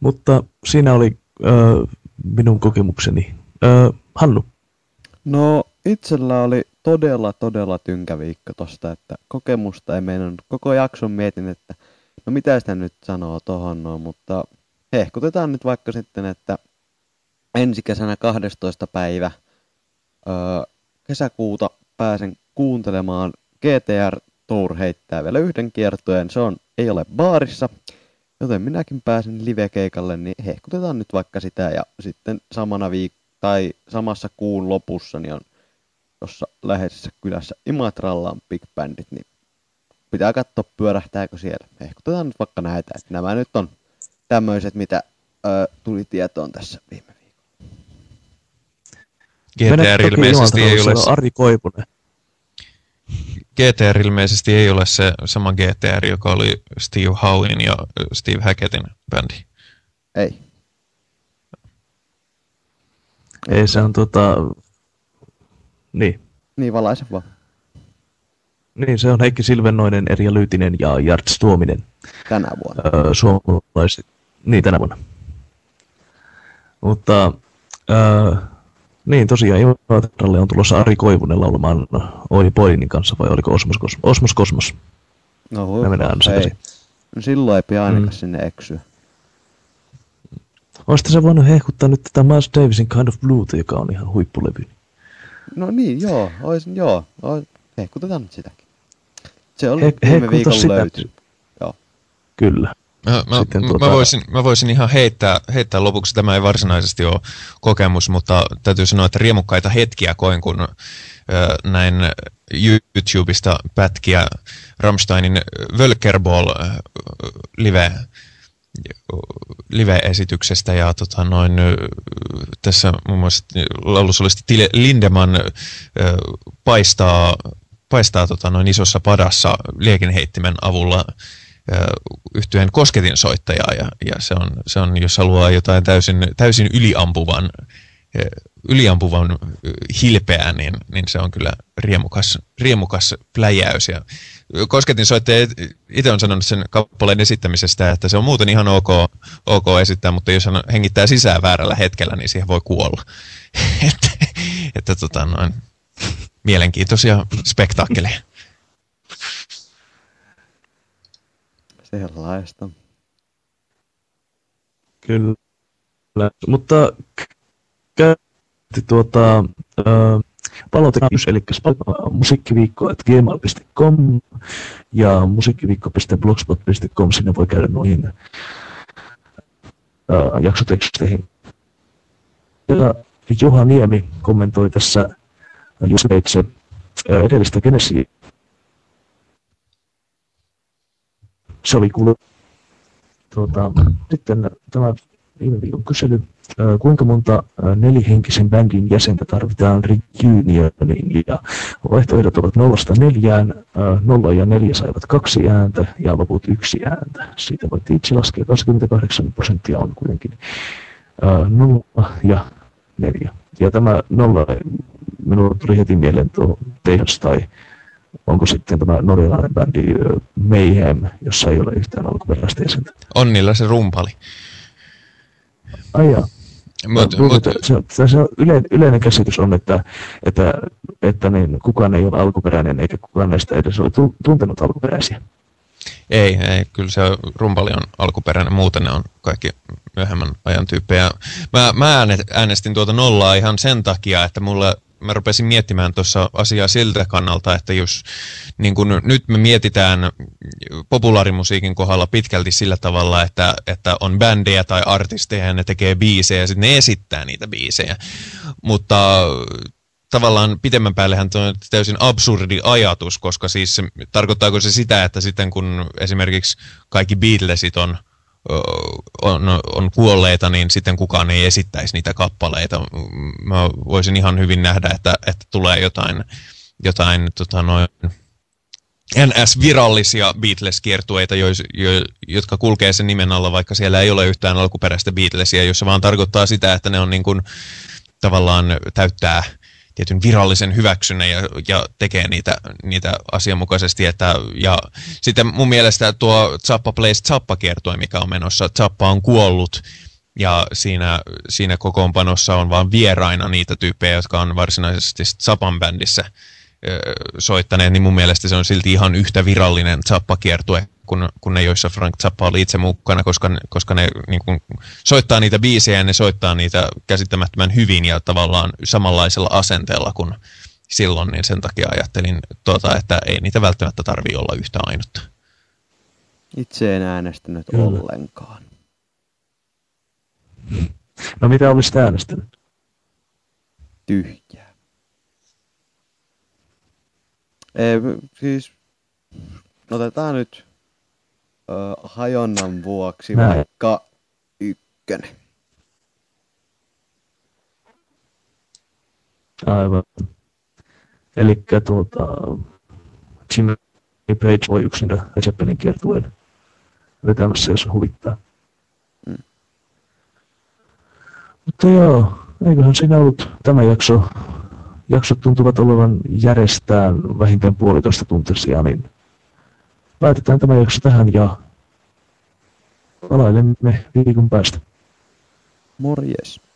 Mutta siinä oli äh, minun kokemukseni. Äh, Hannu? No itsellä oli todella, todella tynkä viikko tosta, että kokemusta ei meinannut. Koko jakson mietin, että no mitä sitä nyt sanoo tohon noin, mutta hehkutetaan nyt vaikka sitten, että ensi kesänä 12. päivä öö, kesäkuuta pääsen kuuntelemaan GTR Tour heittää vielä yhden kiertojen. Se on, ei ole baarissa, joten minäkin pääsen live-keikalle, niin hehkutetaan nyt vaikka sitä ja sitten samana viik- tai samassa kuun lopussa niin on tuossa läheisessä kylässä Imatralla on big bandit, niin pitää katsoa pyörähtääkö siellä. Hehkutetaan nyt vaikka näitä, että nämä nyt on tämmöiset, mitä ö, tuli tietoon tässä viime viikolla. GTR ilmeisesti ei ole... Ari Koivunen. GTR ilmeisesti ei ole se sama GTR, joka oli Steve Howin ja Steve Hackettin bändi. Ei. Ei, se on tota... Niin. Niin, valaise vaan. Niin, se on Heikki Silvennoinen, Erja Lyytinen ja Jarts Tuominen. Tänä vuonna. Öö, suomalaiset. Niin, tänä vuonna. Mutta öö, niin, tosiaan Imatralle on tulossa Ari Koivunen laulamaan Oi Poinin kanssa, vai oliko Osmos Kosmos? Osmos Kosmos. No huippu, hei. No silloin ei pidä ainakaan mm. sinne eksyä. Olisitko se voinut hehkuttaa nyt tätä Miles Davisin Kind of Blue, joka on ihan huippulevy? No niin, joo, oisin, joo. Hehkutetaan nyt sitäkin. Se on He, viime viikolla löytynyt. Joo. Kyllä. Mä, mä, tuota... mä, voisin, mä voisin ihan heittää, heittää lopuksi, tämä ei varsinaisesti ole kokemus, mutta täytyy sanoa, että riemukkaita hetkiä koin, kun äh, näin YouTubesta pätkiä Rammsteinin Völkerball äh, live, live-esityksestä ja tota, noin, tässä muun muassa laulussolisti Lindeman äh, paistaa, paistaa tota, noin isossa padassa liekinheittimen avulla yhtyeen kosketin soittajaa ja, ja se, on, se on, jos haluaa jotain täysin, täysin yliampuvan, yliampuvan hilpeää, niin, niin se on kyllä riemukas, riemukas pläjäys. Ja kosketin soittaja itse on sanonut sen kappaleen esittämisestä, että se on muuten ihan ok, ok esittää, mutta jos hän hengittää sisään väärällä hetkellä, niin siihen voi kuolla. että, että tota noin, mielenkiintoisia spektaakkeleja. Sellaista. Kyllä. Mutta käytti tuota, äh, eli musiikkiviikko at gmail.com ja musiikkiviikko.blogspot.com, sinne voi käydä noihin jaksoteksteihin. Ja Juha Niemi kommentoi tässä just edellistä Genesiä se oli kuulu. Tuota, sitten tämä viime viikon kysely, kuinka monta nelihenkisen bändin jäsentä tarvitaan reunioniin ja vaihtoehdot ovat nollasta neljään, nolla ja neljä saivat kaksi ääntä ja loput yksi ääntä. Siitä voitte itse laskea, 28 prosenttia on kuitenkin nolla ja neljä. Ja tämä nolla, minulle tuli heti mieleen tuo Teijas tai onko sitten tämä norjalainen bändi Mayhem, jossa ei ole yhtään alkuperäistä jäsentä. On niillä se rumpali. Ai jaa. Mut, mut, se, se yle, yleinen käsitys on, että, että, että niin, kukaan ei ole alkuperäinen eikä kukaan näistä edes ole tuntenut alkuperäisiä. Ei, ei, kyllä se rumpali on alkuperäinen, muuten ne on kaikki myöhemmän ajan tyyppejä. Mä, mä äänestin tuota nollaa ihan sen takia, että mulle mä rupesin miettimään tuossa asiaa siltä kannalta, että jos niin kun nyt me mietitään populaarimusiikin kohdalla pitkälti sillä tavalla, että, että on bändejä tai artisteja ja ne tekee biisejä ja sitten ne esittää niitä biisejä. Mutta tavallaan pitemmän päällehän on täysin absurdi ajatus, koska siis tarkoittaako se sitä, että sitten kun esimerkiksi kaikki Beatlesit on, on, on kuolleita, niin sitten kukaan ei esittäisi niitä kappaleita. Mä voisin ihan hyvin nähdä, että, että tulee jotain, jotain tota noin, NS-virallisia Beatles-kiertueita, jo, jo, jotka kulkee sen nimen alla, vaikka siellä ei ole yhtään alkuperäistä Beatlesia, jossa vaan tarkoittaa sitä, että ne on niin kuin, tavallaan täyttää tietyn virallisen hyväksynnän ja, ja tekee niitä, niitä asianmukaisesti. Että, ja sitten mun mielestä tuo Zappa Plays Zappa-kiertue, mikä on menossa, Zappa on kuollut ja siinä, siinä kokoonpanossa on vain vieraina niitä tyyppejä, jotka on varsinaisesti Zappan bändissä soittaneet, niin mun mielestä se on silti ihan yhtä virallinen Zappa-kiertue kuin, kuin ne, joissa Frank Zappa oli itse mukana, koska, koska ne niin kuin, soittaa niitä biisejä ja ne soittaa niitä käsittämättömän hyvin ja tavallaan samanlaisella asenteella kuin silloin, niin sen takia ajattelin, tuota, että ei niitä välttämättä tarvii olla yhtä ainutta. Itse en äänestänyt Kyllä. ollenkaan. No mitä olisit äänestänyt? Tyhjää. Ei, siis otetaan nyt ö, hajonnan vuoksi Näin. vaikka ykkönen. Aivan. Eli tuota, Jimmy Page voi yksin Zeppelin kiertueen vetämässä, jos huvittaa. Mm. Mutta joo, eiköhän siinä ollut tämä jakso jaksot tuntuvat olevan järjestään vähintään puolitoista tuntisia, niin päätetään tämä jakso tähän ja palailemme viikon päästä. Morjes.